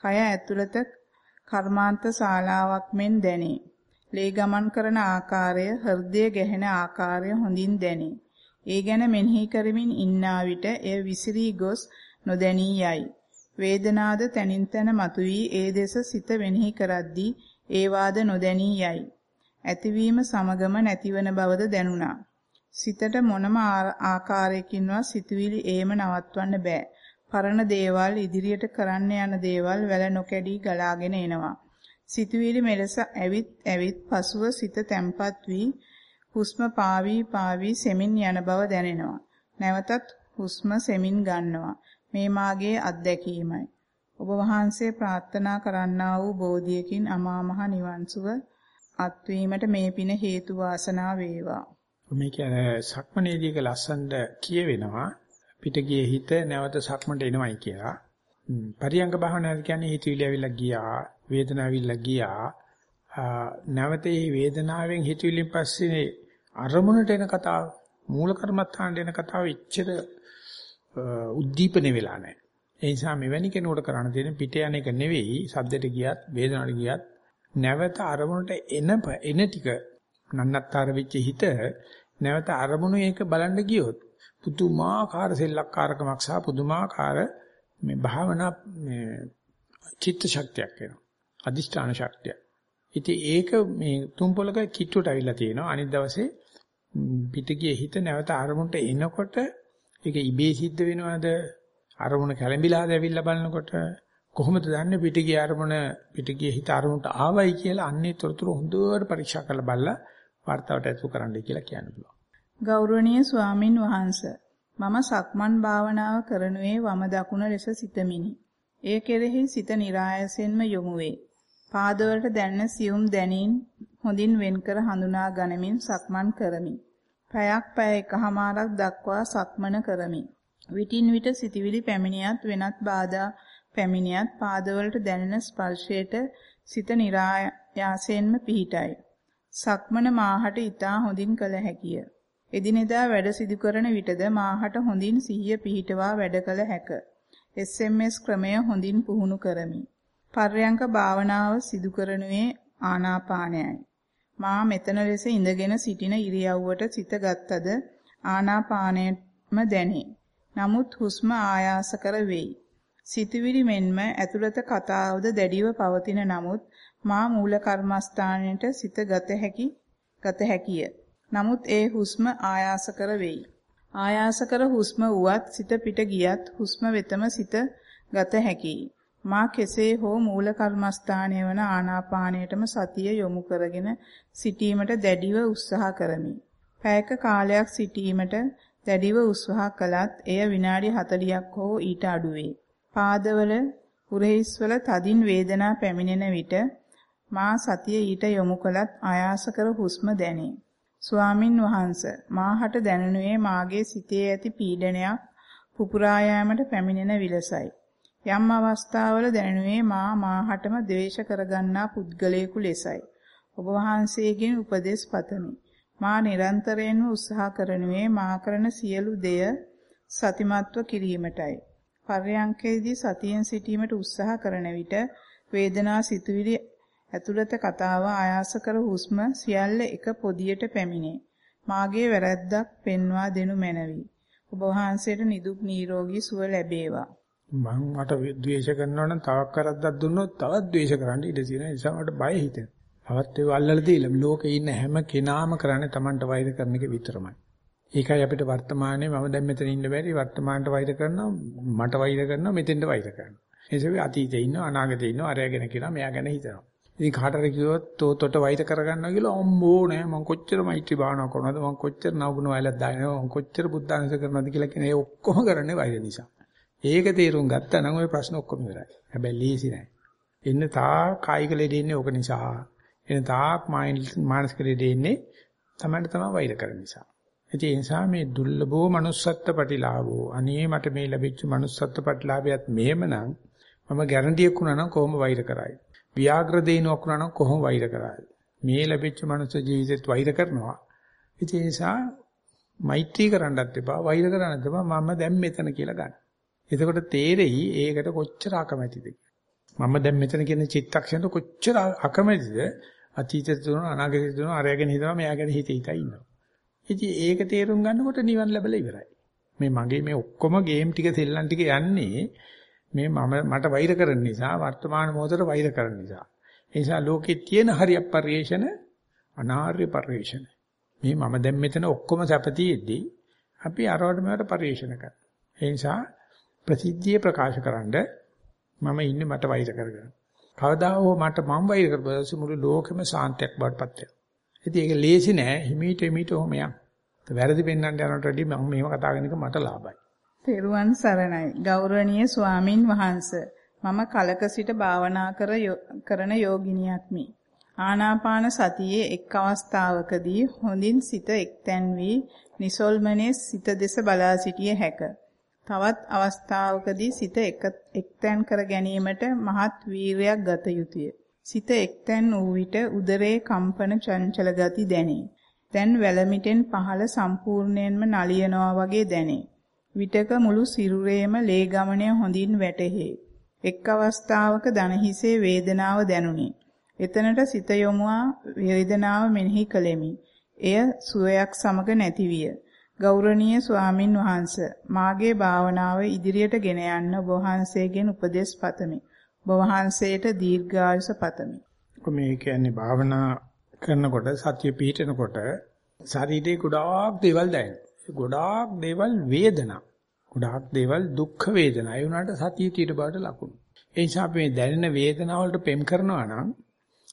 කය ඇතුළත කර්මාන්ත ශාලාවක් මෙන් දැනේ. ලේ ගමන් කරන ආකාරය, හෘදය ගැහෙන ආකාරය හොඳින් දැනේ. ඒ ගැන මෙනෙහි කරමින් ඉන්නා විට එය විසිරී ගොස් නොදැනී යයි. වේදනාද තනින් තන මතුවී ඒ දෙස සිත වෙනෙහි කරද්දී ඒ වාද නොදැනී යයි. ඇතිවීම සමගම නැතිවන බවද දැනුණා. සිතට මොනම ආකාරයකින්වත් සිතුවිලි ඒම නවත්වන්න බෑ. පරණ දේවල් ඉදිරියට කරන්න යන දේවල් වැල නොකැඩී ගලාගෙන එනවා. සිතුවිලි මෙලෙස ඇවිත් ඇවිත් පසුව සිත තැම්පත් වී හුස්ම පාවී පාවී සෙමින් යන බව දැනෙනවා. නැවතත් හුස්ම සෙමින් ගන්නවා. මේ මාගේ අත්දැකීමයි. ඔබ වහන්සේ ප්‍රාර්ථනා කරන්නා වූ බෝධියකින් අමා මහ නිවන් සුව අත්වීමට මේ පින හේතු වාසනා වේවා. මේ කියන්නේ සක්මනේදීක ලස්සනට කියවෙනවා පිට ගියේ හිත නැවත සක්මන්ට එනවයි කියලා. පරියංග භාවනාව කියන්නේ හිතවිලි ඇවිල්ලා ගියා, වේදනාව ඇවිල්ලා ගියා. නැවත මේ වේදනාවෙන් හිතවිලින් පස්සේ අරමුණට එන කතාව, මූල කර්මත්තාන්ට එන කතාව ඉච්ඡද උද්දීපන වෙලා නැහැ. ඒ නිසා මෙවැනි කෙනෙකුට කරන්න තියෙන පිට යන එක නෙවෙයි, සද්දට ගියත්, වේදනාවට ගියත් නැවත අරමුණට එන එන ටික නන්නත්තර වෙච්ච හිත නැවත අරමුණු ඒක බලන්න ගියොත් පුදුමාකාර සෙල්ලක්කාරකමක් සහ පුදුමාකාර මේ භාවනා මේ චිත්ත ශක්තියක් වෙනවා. අදිෂ්ඨාන ශක්තිය. ඉතින් ඒක මේ තුම්පලක කිට්ටුවට අවිලා තියෙනවා. අනිත් දවසේ පිටගියේ හිත නැවත අරමුණට එනකොට ඒක ඉබේ සිද්ධ වෙනවද? අරමුණ කැළඹිලාද ඇවිල්ලා බලනකොට කොහොමද දන්නේ පිටිගිය අරමුණ පිටිගිය හිත අරමුණට ආවයි කියලා අන්නේ තොරතුරු හොඳට පරීක්ෂා කරලා බලලා වර්තාවට ඇතුළු කරන්නයි කියලා කියන්න පුළුවන්. ගෞරවනීය ස්වාමින් වහන්සේ මම සක්මන් භාවනාව කරනුවේ වම දකුණ ලෙස සිතමිනි. ඒ කෙරෙහි සිත નિરાයසෙන්ම යොමු වේ. පාදවලට දැනෙන සියුම් දැනීම් හොඳින් වෙන්කර හඳුනා ගනිමින් සක්මන් කරමි. පැයක් පැය එකහමාරක් දක්වා සක්මන කරමි. විටින් විට සිතවිලි පැමිණියත් වෙනත් බාධා පැමිණියත් පාදවලට දැනෙන ස්පර්ශයට සිත નિરાයාසයෙන්ම පිහිටයි. සක්මන මාහට ඊටා හොඳින් කළ හැකිය. එදිනෙදා වැඩ සිදු කරන විටද මාහට හොඳින් සිහිය පිහිටවා වැඩ කළ හැක. SMS ක්‍රමය හොඳින් පුහුණු කරමි. පර්යංක භාවනාව සිදු කරනුවේ ආනාපානයයි. මා මෙතන ලෙස ඉඳගෙන සිටින ඉරියව්වට සිත ගත්තද ආනාපානයම දැනේ. නමුත් හුස්ම ආයාස කර වෙයි. සිතවිලි මෙන්ම ඇතුළත කතාවද දැඩිව පවතින නමුත් මා මූල කර්මස්ථානයට සිත ගත හැකි ගත හැකිය. නමුත් ඒ හුස්ම ආයාස කර වෙයි. ආයාස කර හුස්ම වුවත් සිත පිට ගියත් හුස්ම වෙතම සිත ගත හැකියි. මා කෙසේ හෝ මූල කර්මස්ථානය වන ආනාපානයටම සතිය යොමු කරගෙන සිටීමට දැඩිව උත්සාහ කරමි. පැයක කාලයක් සිටීමට දැඩිව උත්සාහ කළත් එය විනාඩි 40ක් හෝ ඊට අඩු වේ. පාදවල උරහිස්වල තදින් වේදනා පැමිණෙන විට මා සතිය ඊට යොමු කළත් ආයාස කර හුස්ම දැනේ. ස්වාමින් වහන්සේ මාහට දැනුනේ මාගේ සිතේ ඇති පීඩනයක් පුපුරා යාමට පැමිණෙන විලසයි. යම් අවස්ථාවල දැනුනේ මා මාහටම ද්වේෂ කරගන්නා පුද්ගලයෙකු ලෙසයි. ඔබ වහන්සේගෙන් උපදෙස් පතමි. මා නිරන්තරයෙන්ම උත්සාහ කරනුවේ මා කරන සියලු දෙය සතිමත්ව කිරීමටයි. පර්යංකයේදී සතියෙන් සිටීමට උත්සාහ කරන විට වේදනා සිතුවිලි ඇතුළත කතාව ආයාස කර හුස්ම සියල්ල එක පොදියට පැමිණේ. මාගේ වැරැද්දක් පෙන්වා දෙනු මැනවි. ඔබ වහන්සේට නිදුක් නිරෝගී සුව ලැබේවා. මම මට ද්වේෂ කරනවා නම් තවක් කරද්දක් දුන්නොත් තවත් ද්වේෂ කරන්න ඉඩ තියෙන නිසා මට බය හිතෙනවා. තවත් ඒව අල්ලලා දීලා ලෝකේ ඉන්න හැම කෙනාම කරන්නේ Tamanට වෛර කරන එක විතරමයි. ඒකයි අපිට වර්තමානයේ මම දැන් මෙතන ඉන්න බැරි වර්තමානට වෛර කරනවා මට වෛර කරනවා මෙතෙන්ට වෛර කරනවා. ඒ නිසා අතීතේ ඉන්නවා අනාගතේ ඉන්නවා අරයා ගැන කියනවා මෙයා ගැන හිතනවා. ඉතින් කාටර කිව්වොත් තෝතොට වෛර කරගන්නවා කියලා අම්මෝ නෑ මං කොච්චර මෛත්‍රී භාවනා කරනවද මං කොච්චර නවුන වයලක් දානවා මං කොච්චර බුද්ධාංශ කරනවද කියලා කියන ඒ ඔක්කොම කරන්නේ වෛර නිසා. ඒක තේරුම් ගත්තා නම් ওই ප්‍රශ්න ඔක්කොම ඉවරයි. හැබැයි ලීසි නෑ. ඉන්න තා කායික ලෙඩ ඉන්නේ ඕක නිසා. එන තාක් මානසික ලෙඩ ඉන්නේ තමයි තමයි වෛර කරන නිසා. ඒ නිසා මේ දුර්ලභෝ manussත්ත්ව ප්‍රතිලාභෝ අනේ මට මේ ලැබිච්ච manussත්ත්ව ප්‍රතිලාභයත් මෙහෙමනම් මම ගැරන්ටියක් වුණා නම් කොහොම වෛර කරයි ව්‍යාග්‍ර දේනුවක් වුණා නම් කොහොම වෛර කරයි මේ ලැබිච්ච manuss ජීවිතෙත් වෛර කරනවා ඒ නිසා මෛත්‍රී කරන්නත් එපා වෛර කරන්නත් එපා මම දැන් මෙතන කියලා ගන්න. එතකොට තේරෙයි ඒකට කොච්චර අකමැතිද මම දැන් මෙතන කියන චිත්තක්ෂණයට කොච්චර අකමැතිද අතීතේ තුන අනාගතේ තුන අරගෙන හිතනවා මෙයාගෙන හිත හිතා ඉන්නවා. ඉතින් ඒක තේරුම් ගන්නකොට නිවන් ලැබලා ඉවරයි. මේ මගේ මේ ඔක්කොම ගේම් ටික සෙල්ලම් ටික යන්නේ මේ මම මට වෛර කරන නිසා වර්තමාන මොහොතට වෛර කරන නිසා. ඒ නිසා ලෝකේ තියෙන හරියක් පරිේශන අනාර්ය පරිේශන. මේ මම දැන් මෙතන ඔක්කොම සැපතියෙද්දී අපි අරවට මේවට පරිේශන කරනවා. ඒ නිසා ප්‍රසිද්ධිය ප්‍රකාශකරනද මම ඉන්නේ මට වෛර කරගෙන. කවදා හෝ මට මම වෛර කරපුවාසේ මුළු ලෝකෙම සාන්තියක් බවට පත් වෙනවා. ඉතින් ඒක ලේසි නෑ හිමීට හිමීට ඔහොම යන්න. වැරදි පෙන්වන්න යනකොට වැඩි මම මේව කතා කරන එක මට ලාභයි. තෙරුවන් සරණයි. ගෞරවනීය ස්වාමින් වහන්සේ. මම කලක සිට භාවනා කර කරන යෝගිනියක්මි. ආනාපාන සතියේ එක් අවස්ථාවකදී හොඳින් සිත එක්තැන් වී නිසල්මනේ සිත දෙස බලා සිටිය හැක. තවත් අවස්ථාවකදී සිත එක්තැන් කර ගැනීමට මහත් වීරයක් ගත යුතුය. සිත එක්තැන් වූ විට උදරයේ කම්පන චංචල ගති දැනේ. දැන් වැලමිටෙන් පහළ සම්පූර්ණයෙන්ම නලියනවා වගේ දැනේ. විටක මුළු සිරුරේම ලේ ගමනය හොඳින් වැටහේ. එක් අවස්ථාවක දන හිසේ වේදනාව දැනුනි. එතනට සිත යොමුවා වේදනාව මෙනෙහි කළෙමි. එය සුවයක් සමග නැතිවිය. ගෞරවනීය ස්වාමින් වහන්සේ මාගේ භාවනාව ඉදිරියට ගෙන යන්න ඔබ වහන්සේගෙන් උපදෙස් පතමි. ඔබ වහන්සේට දීර්ඝායුෂ පතමි. මේ කියන්නේ භාවනා කරනකොට සතිය පිහිටනකොට ශරීරේ ගොඩාක් දේවල් දැනෙනවා. ගොඩාක් දේවල් වේදනා. ගොඩාක් දේවල් දුක්ඛ වේදනා. ඒ වුණාට සතිය කීට බවට ලකුණු. ඒ නිසා අපි මේ දැනෙන වේදනාව වලට පෙම් කරනවා නම්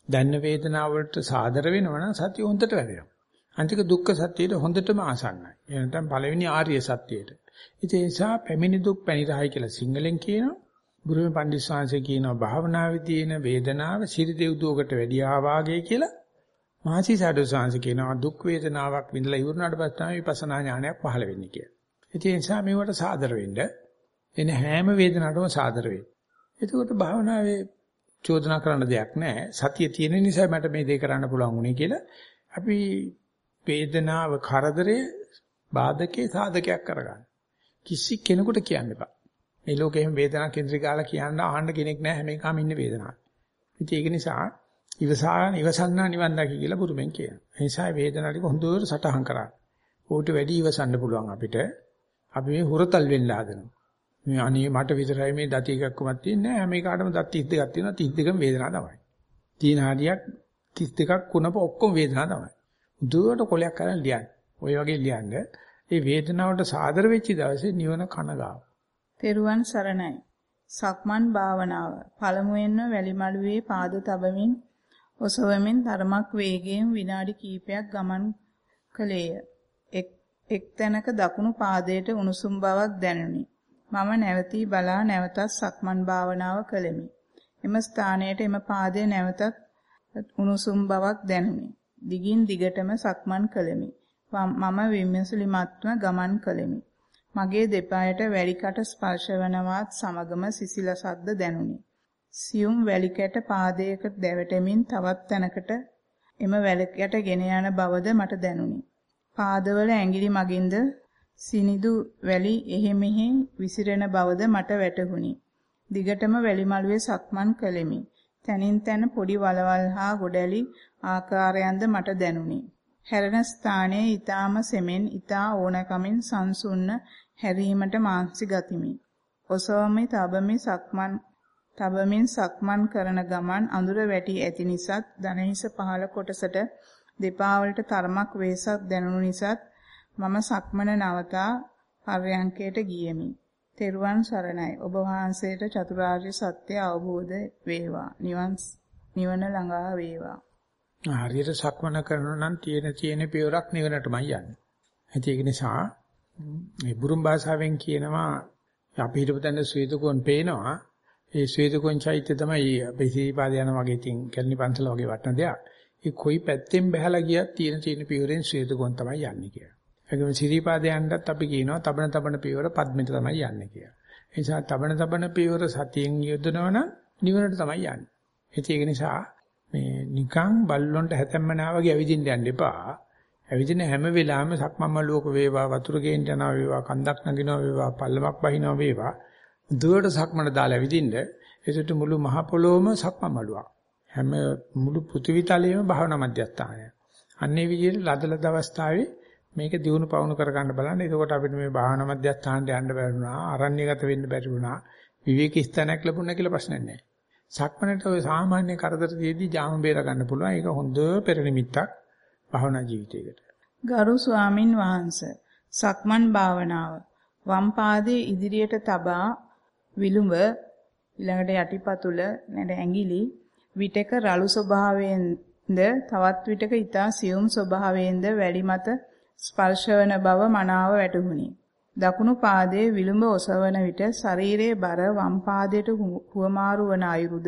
දැනෙන වේදනාව වලට සාදර වෙනවා නම් සතිය හොඳට වැඩෙනවා. අන්තික දුක්ඛ සත්‍යයට හොඳටම ආසන්නයි. ඒ නැත්නම් පළවෙනි ආර්ය සත්‍යයට. ඒ නිසා පැමිණි දුක් පැනිරහයි කියලා සිංහලෙන් කියනවා. බුරුමේ පණ්ඩිත ශාන්සේ කියනවා භාවනාවේ තියෙන වේදනාව සිරි දෙව්දුවකට වැඩි ආවාගේ කියලා. මහසි සාඩු ශාන්සේ කියනවා දුක් වේදනාවක් විඳලා ඉවරනාට පස්සේ තමයි විපස්සනා ඥානයක් පහළ වෙන්නේ කියලා. ඒ නිසා මේවට සාදර වෙන්න එන හැම වේදනාවකටම සාදර වෙන්න. එතකොට භාවනාවේ චෝදනා කරන්න දෙයක් නැහැ. සතිය තියෙන නිසා මට මේ දේ කරන්න පුළුවන් උනේ කියලා අපි වේදනාව කරදරේ බාධකේ සාධකයක් කරගන්න. කිසි කෙනෙකුට කියන්න එපා. මේ ලෝකේ එහෙම වේදනා කේන්ද්‍රිකාලා කියන්න ආහන්න කෙනෙක් නැහැ හැම එකම ඉන්නේ වේදනාවක්. ඉතින් ඒක නිසා ඉවසාන ඉවසන්නා නිවන් දකි කියලා බුරුමෙන් කියනවා. ඒ නිසා වේදනාව ටික හොඳට සටහන් කරා. ඌට වැඩි ඉවසන්න පුළුවන් අපිට. අපි මේ හුරතල් වෙන්න හදනවා. මේ අනේ මට විතරයි මේ දති එකක්කමක් තියෙන්නේ නැහැ. මේක ආඩම දත් 32ක් තියෙනවා 32ම වේදනාව තමයි. තීන හරියක් 32ක් කුණප ඔක්කොම වේදනාව තමයි. දුවට කොලයක් කරන් ලියන්න. ওই වගේ ලියන්න. ඒ වේදනාවට සාදර වෙච්ච දවසේ නිවන කනගාව. තෙරුවන් සරණයි. සක්මන් භාවනාව. පළමුවෙන්ම වැලිමළුවේ පාද තබමින් ඔසවමින් ධර්මක් වේගයෙන් විනාඩි කිහිපයක් ගමන් කළේය. එක් එක් තැනක දකුණු පාදයට උණුසුම් බවක් දැනුනි. මම නැවතී බලා නැවතත් සක්මන් භාවනාව කළෙමි. එම ස්ථානයට එම පාදයේ නැවතත් උණුසුම් බවක් දැනුනි. දිගින් දිගටම සක්මන් කළෙමි. මම විමසලිමත්ව ගමන් කළෙමි. මගේ දෙපායට වැලිකට ස්පර්ශ වනවත් සමගම සිසිලසක්ද දැනුනි. සියුම් වැලිකැට පාදයකට දැවටෙමින් තවත් තැනකට එම වැලිකැට ගෙන යන බවද මට දැනුනි. පාදවල ඇඟිලි මගින්ද සිනිදු වැලි එහෙ මෙහෙ විසිරෙන බවද මට වැටහුණි. දිගටම වැලි මළුවේ සක්මන් කළෙමි. තනින් තන පොඩි වලවල් හා ගොඩැලි ආකාරයන්ද මට දැනුනි. හැරෙන ස්ථානයේ ඊටාම සෙමෙන් ඊටා ඕනකමින් සංසුන්න හැරීමට මාන්සි ගතිමි. ඔසවමි තබමි සක්මන් තබමින් සක්මන් කරන ගමන් අඳුර වැටි ඇති නිසාත් දනහිස පහළ කොටසට දෙපා වලට තරමක් වේසක් දැනුණු නිසාත් මම සක්මන නවතා පර්යංකයට ගියෙමි. තෙරුවන් සරණයි. ඔබ වහන්සේට චතුරාර්ය සත්‍ය අවබෝධ වේවා. නිවන් නිවන ළඟා වේවා. හරියට සක්මන කරනවා නම් තියෙන තියෙන පියවරක් නිවනටමයි යන්නේ. ඒක නිසා මේ බුරුම් භාෂාවෙන් කියනවා අපි හිතපු තැන ස්වේදකෝන් පේනවා ඒ ශ්වේතකොන් චෛත්‍ය තමයි අපේ සීපාද යන වගේ තින් කැලණි පන්සල වගේ වටන දෙයක්. ඒ කොයි පැත්තෙන් බහැලා ගියත් තියෙන තියෙන පියවරෙන් ශ්වේතකොන් තමයි යන්නේ කියලා. ඒකම සිරිපාද යන්නත් අපි කියනවා තබන තබන පියවර පද්මෙට තමයි යන්නේ කියලා. ඒ නිසා තබන තබන පියවර සතියෙන් යොදනවනම් නිවනට තමයි යන්නේ. ඒක නිසා මේ නිකං බල්ලොන්ට හැතැම්මනා වගේ ඇවිදින්න යන්න එපා. ඇවිදින හැම වෙලාවෙම සක්මන් මළුවක වේවා වතුර ගේන්න යනවා වේවා කන්දක් නගිනවා වේවා පල්ලමක් බහිනවා වේවා දුවට සක්මන දාලා ඇවිදින්න ඒසට මුළු මහ පොළොවම සක්මන් මළුවක්. හැම මුළු පෘථිවි තලයේම භාවනා මධ්‍යස්ථානය. අන්නේ විදිහට ලදලද අවස්ථාවේ මේක දිනු පවුණු කර ගන්න බලන්න. එතකොට අපිට මේ භාවනා මධ්‍යස්ථානට යන්න බැරුණා, අරණ්‍යගත වෙන්න බැරි වුණා, විවේක ස්ථානයක් ලැබුණා කියලා ප්‍රශ්නයක් නැහැ. සක්මනට ඔය සාමාන්‍ය කරදර තියේදී ජාම බේර ගන්න පුළුවන්. ඒක හොඳ පෙර නිමිත්තක් භාවනා ජීවිතයකට. ගරු ස්වාමින් වහන්සේ සක්මන් භාවනාව වම් පාදයේ ඉදිරියට තබා විලුඹ ඊළඟට යටිපතුල නැද ඇඟිලි විටක රළු ස්වභාවයෙන්ද තවත් විටක ඊතා සියුම් ස්වභාවයෙන්ද වැඩි මත ස්පර්ශවන බව මනාව වැටහුණි. දකුණු පාදයේ විලුඹ ඔසවන විට ශරීරයේ බර වම් පාදයට හුවමාරු වන අයුරුද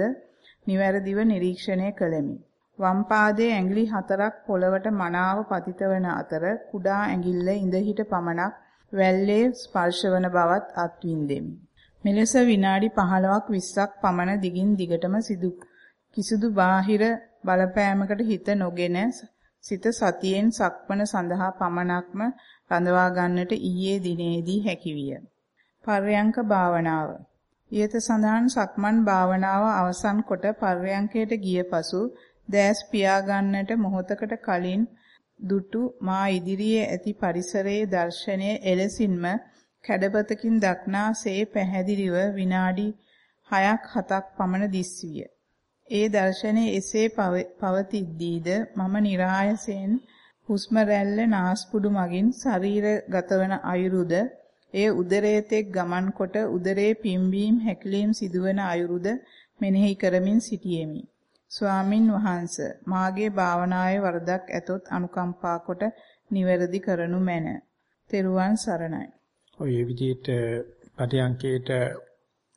නිවැරදිව නිරීක්ෂණය කළෙමි. වම් පාදයේ ඇඟිලි හතරක් පොළවට මනාව පතිත වන අතර කුඩා ඇඟිල්ල ඉඳ හිට පමණක් වැල්ලේ ස්පර්ශවන බවත් අත්විඳෙමි. මෙලෙස විනාඩි 15ක් 20ක් පමණ දිගින් දිගටම සිදු කිසිදු බාහිර බලපෑමකට හිත නොගෙන සිත සතියෙන් සක්මන සඳහා පමණක්ම රඳවා ගන්නට ඊයේ දිනේදී හැකිවිය. පර්යංක භාවනාව. ඊට සඳහන් සක්මන් භාවනාව අවසන් කොට පර්යංකයට ගිය පසු දැස් පියා ගන්නට මොහොතකට කලින් දුටු මා ඉදිරියේ ඇති පරිසරයේ දර්ශනය එලෙසින්ම කැඩපතකින් දක්නාසේ පැහැදිලිව විනාඩි 6ක් 7ක් පමණ දිස්විය. ඒ දර්ශනයේ එසේ පවතිද්දීද මම નિરાයසෙන් හුස්ම රැල්ල නාස්පුඩු මගින් ශරීරගත වන අයුරුද එය උදරයේ තෙක් ගමන් කොට උදරයේ පිම්බීම් හැකිලීම් සිදුවන අයුරුද මෙනෙහි කරමින් සිටියෙමි. ස්වාමින් වහන්ස මාගේ භාවනාවේ වරදක් ඇතොත් අනුකම්පා කොට නිවැරදි කරනු මැන. තෙරුවන් සරණයි. ඔය විදිහට පරියන්කේට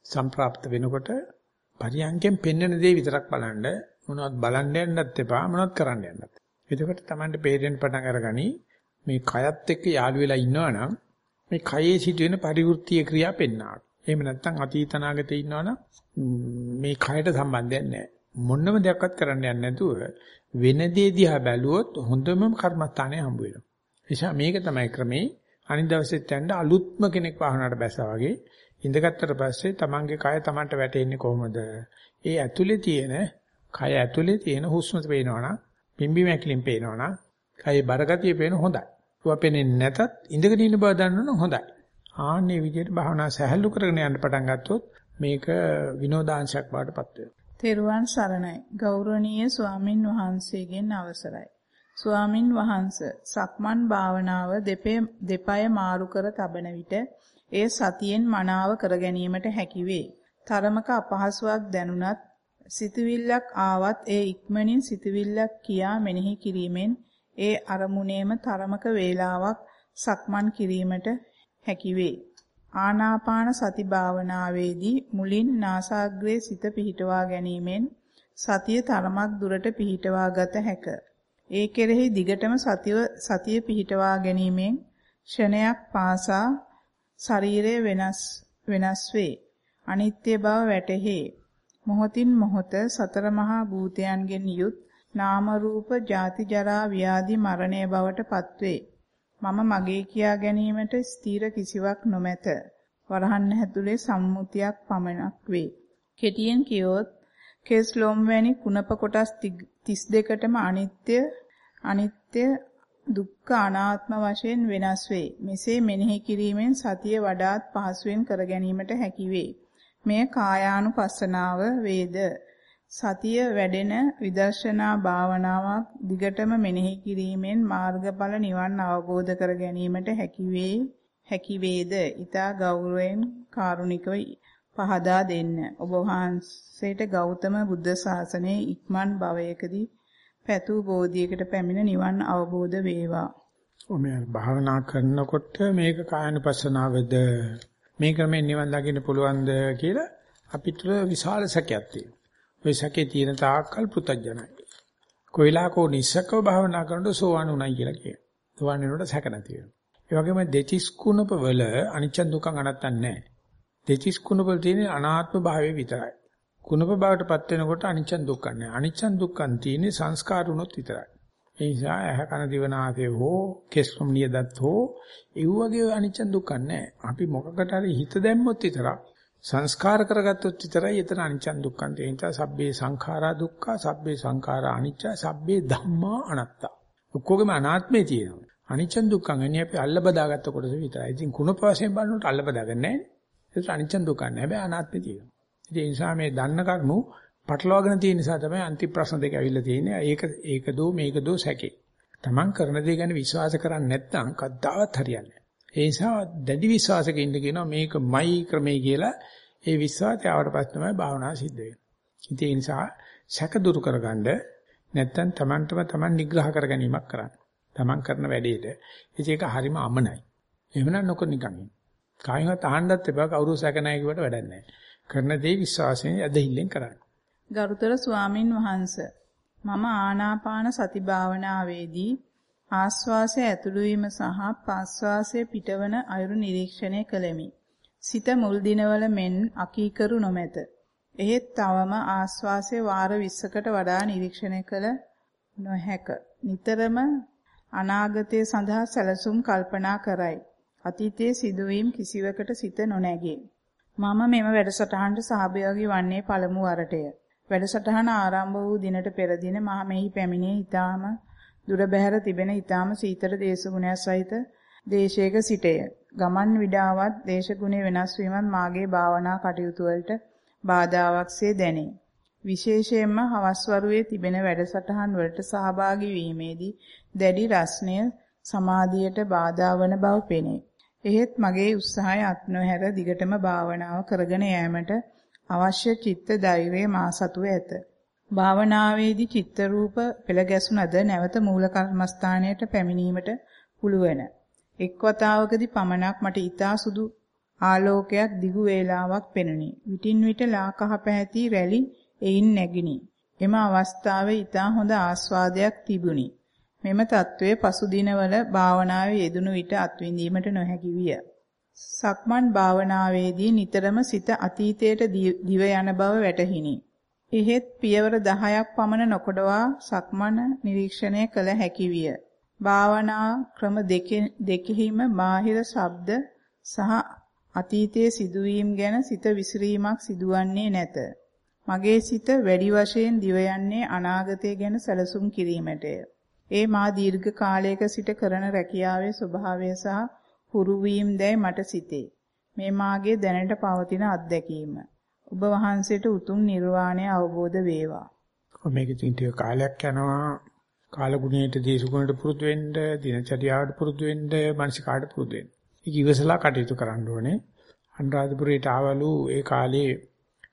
සම්ප්‍රාප්ත වෙනකොට පරියන්කෙන් පෙන්වන දේ විතරක් බලන්න මොනවද බලන්න යන්නත් එපා මොනවද කරන්න යන්නත්. එතකොට Tamanට පේරෙන් පටන් අරගනි මේ කයත් එක්ක යාළු වෙලා ඉන්නවනම් මේ කයේ සිදුවෙන පරිවෘත්තීය ක්‍රියා පෙන්නවා. එහෙම නැත්නම් අතීත අනාගතේ ඉන්නවනම් මේ කයට සම්බන්ධයක් නැහැ. මොනම දෙයක්වත් කරන්න යන්නේ නැතුව වෙන දේ දිහා බැලුවොත් හොඳම කර්මස්ථානය හම්බ වෙනවා. එනිසා මේක තමයි ක්‍රමේ අනිත් දවසෙත් යන්න අලුත්ම කෙනෙක් වාහනකට බැස්සා වගේ ඉඳගත්තට පස්සේ තමන්ගේ කය තමන්ට වැටෙන්නේ කොහොමද? ඒ ඇතුලේ තියෙන කය ඇතුලේ තියෙන හුස්ම පේනවනම් පිම්බි මැකිලින් පේනවනම් කයේ බරගතිය පේන හොඳයි. ඒවා පේන්නේ නැතත් ඉඳගෙන ඉන්න බව දන්නවනම් හොඳයි. ආන්නේ විදිහට භාවනා සහැල්ලු කරගෙන යන්න පටන් ගත්තොත් මේක විනෝදාංශයක් බවටපත් වෙනවා. තෙරුවන් සරණයි. ගෞරවනීය ස්වාමින් වහන්සේගෙන් අවසරයි. ස්වාමින් වහන්ස සක්මන් භාවනාව දෙපය මාරු කර තබන විට එය සතියෙන් මනාව කර ගැනීමට හැකි වේ. තරමක අපහසුාවක් දැනුණත් සිතවිල්ලක් ආවත් ඒ ඉක්මනින් සිතවිල්ලක් කියා මෙනෙහි කිරීමෙන් ඒ අරමුණේම තරමක වේලාවක් සක්මන් කිරීමට හැකි වේ. ආනාපාන සති භාවනාවේදී මුලින් නාසාග්‍රේ සිත පිහිටවා ගැනීමෙන් සතිය තරමක් දුරට පිහිටවා ගත හැක. ඒ කෙරෙහි දිගටම සතිය සතිය පිහිටවා ගැනීමෙන් ක්ෂණයක් පාසා ශරීරය වෙනස් වෙනස් වේ. අනිත්‍ය බව වැටහේ. මොහොතින් මොහොත සතර මහා භූතයන්ගෙන් යුත් නාම රූප ජාති ජරා ව්‍යාධි මරණය බවට පත්වේ. මම මගේ කියා ගැනීමට ස්ථීර කිසිවක් නොමැත. වරහන් ඇතුලේ සම්මුතියක් පමණක් වේ. කෙටියෙන් කියොත් කෙස් ලොම් වැනි කුණප කොටස් 32ටම අනිත්‍ය අනිත්‍ය දුක්ඛ අනාත්ම වශයෙන් වෙනස් වේ. මෙසේ මෙනෙහි කිරීමෙන් සතිය වඩාත් පහසුවෙන් කර ගැනීමට හැකි වේ. මෙය කායානුපස්සනාව වේද. සතිය වැඩෙන විදර්ශනා භාවනාවක් දිගටම මෙනෙහි කිරීමෙන් මාර්ගඵල නිවන් අවබෝධ කර ගැනීමට හැකි වේ හැකි වේද ඊතා ගෞරවයෙන් කාරුණිකව පහදා දෙන්න ඔබ වහන්සේට ගෞතම බුද්ධ ශාසනයේ ඉක්මන් භවයකදී පැතු බෝධියකට පැමිණ නිවන් අවබෝධ වේවා. ඔ මේ භාවනා කරනකොට මේක කායනුපස්සනාවද මේ ක්‍රමෙන් නිවන් දකින්න පුළුවන්ද කියලා අපිට විශාල සැකයක් තියෙනවා. ඔය සැකේ තියෙන තාක්කල් පුතඥයි. කොයිලාකෝ නිස්සකව භාවනා කරනකොට සෝවන් උනායි කියලා කියනවා. සෝවන් වෙනකොට සැක නැති වෙනවා. ඒ වගේම දෙතිස් කුණප වල අනිච්ච දුක්ඛ අනත්තන් නැහැ. දෙතිස් කුණප වල තියෙන අනාත්ම භාවය විතරයි. කුණප භාවයටපත් වෙනකොට අනිච්ච දුක්ඛ නැහැ. අනිච්ච දුක්ඛන් තියෙන්නේ සංස්කාර උනොත් විතරයි. ඒ නිසා ඇහ කන දිවනාසය හෝ කෙස්ලොම් නියදත් හෝ ඒ වගේ අනිච්ච දුක්ඛ නැහැ. අපි මොකකට හරි හිත දැම්මොත් විතරක් සංස්කාර කරගත්තොත් විතරයි එතන අනිච්ච දුක්ඛන් තියෙන නිසා සබ්බේ සංඛාරා දුක්ඛ සබ්බේ සංඛාරා අනිච්ච සබ්බේ ධම්මා අනාත්තා. ඔක්කොගේම අනාත්මේ තියෙනවා. අනිච්ච දුක්ඛන් එන්නේ අපි අල්ල බදාගත්ත කොටස විතරයි. ඉතින් කුණප වශයෙන් බලනකොට අල්ල බදාගන්නේ නැහැ ඒක අනිච්ච දුක්ඛන් නෑ හැබැයි අනාත්මේ තියෙනවා. ඉතින් ඒ නිසා මේ දන්න කරුණු පටලවාගෙන තියෙන නිසා තමයි අන්තිම ප්‍රශ්න දෙක ඇවිල්ලා තියෙන්නේ ඒක ඒක දෝ මේක දෝ සැකේ Taman කරන දේ ගැන විශ්වාස කරන්නේ නැත්නම් කද්දාවත් හරියන්නේ ඒ නිසා දැඩි විශ්වාසක ඉන්න කියනවා මේකමයි ක්‍රමේ කියලා ඒ විශ්වාසය ආවට පස්සේ තමයි භාවනාව සිද්ධ වෙන්නේ. ඉතින් ඒ නිසා සැක දුරු කරගන්න නැත්තම් Tamanටම Taman නිග්‍රහ කර ගැනීමක් කරන්න. Taman කරන වැඩේට. ඉතින් ඒක හරිම අමනයි. එහෙමනම් නොකර නිකන් ඉන්න. කායින්වත් අහන්නත් එපා කවුරු සැක නැහැ කිව්වට වැඩක් නැහැ. කරන දේ විශ්වාසයෙන් ඇදහිල්ලෙන් කරන්න. ගරුතර ස්වාමින් වහන්සේ මම ආනාපාන සති භාවනාවේදී ආස්වාසය ඇතුළු වීම සහ ප්‍රාස්වාසය පිටවන අයුරු නිරීක්ෂණය කළෙමි. සිත මුල් දිනවල මෙන් අකීකරු නොමැත. එහෙත් තවම ආස්වාසය වාර 20කට වඩා නිරීක්ෂණය කළ නොහැක. නිතරම අනාගතය සඳහා සැලසුම් කල්පනා කරයි. අතීතයේ සිදුවීම් කිසිවකට සිත නොනැගේ. මම මෙම වැඩසටහනට සහභාගී වන්නේ පළමු වරටය. වැඩසටහන ආරම්භ වූ දිනට පෙර දින මා මෙහි පැමිණේ ඊටාම දුර බැහැර තිබෙන ඊටාම සීතල දේශගුණයක් සහිත දේශයක සිටය. ගමන් විඩාවත් දේශගුණේ වෙනස් වීමත් මාගේ භාවනා කටයුතු වලට බාධාවක්සේ දැනේ. විශේෂයෙන්ම හවස් වරුවේ තිබෙන වැඩසටහන් වලට සහභාගී වීමේදී දැඩි රස්නය සමාධියට බාධා වන බව පෙනේ. එහෙත් මගේ උත්සාහය අත් නොහැර දිගටම භාවනාව කරගෙන යාමට අවශ්‍ය චිත්ත ධෛර්යය මා සතුව ඇත. භාවනාවේදී චිත්ත රූප පෙළ ගැසුණද නැවත මූල කර්මස්ථානයට පැමිණීමට පුළුවන්. එක් වතාවකදී පමණක් මට ඊතා සුදු ආලෝකයක් දිගු වේලාවක් පෙනුනි. විටින් විට ලා කහ පැහැති රැලි එයින් නැගිනි. එම අවස්ථාවේ ඊතා හොඳ ආස්වාදයක් තිබුණි. මෙම తත්වයේ පසු දිනවල භාවනාවේ යෙදුණු විට අත්විඳීමට නොහැකි විය. සක්මන් භාවනාවේදී නිතරම සිත අතීතයට දිව යන බව වැටහිණි. එහෙත් පියවර 10ක් පමණ නොකඩවා සක්මන නිරීක්ෂණය කළ හැකි විය. භාවනා ක්‍රම දෙකෙහිම බාහිර ශබ්ද සහ අතීතයේ සිදුවීම් ගැන සිත විසිරීමක් සිදුවන්නේ නැත. මගේ සිත වැඩි වශයෙන් දිව යන්නේ අනාගතය ගැන සැලසුම් කිරීමටය. ඒ මා දීර්ඝ කාලයක සිට කරන රැකියාවේ ස්වභාවය සහ හුරු වීම දැයි මට සිතේ. මේ මාගේ දැනට පවතින අත්දැකීම. ඔබ වහන්සේට උතුම් නිර්වාණය අවබෝධ වේවා. මේක ඉතින් ටික කාලයක් යනවා කාලගුණයට දේශගුණයට පුරුදු වෙන්න, දිනචරියාවට පුරුදු වෙන්න, මානසිකාට පුරුදු වෙන්න. ඒක ඉවසලා කටයුතු කරන්න ඕනේ. අනුරාධපුරයට ආවලු ඒ කාලේ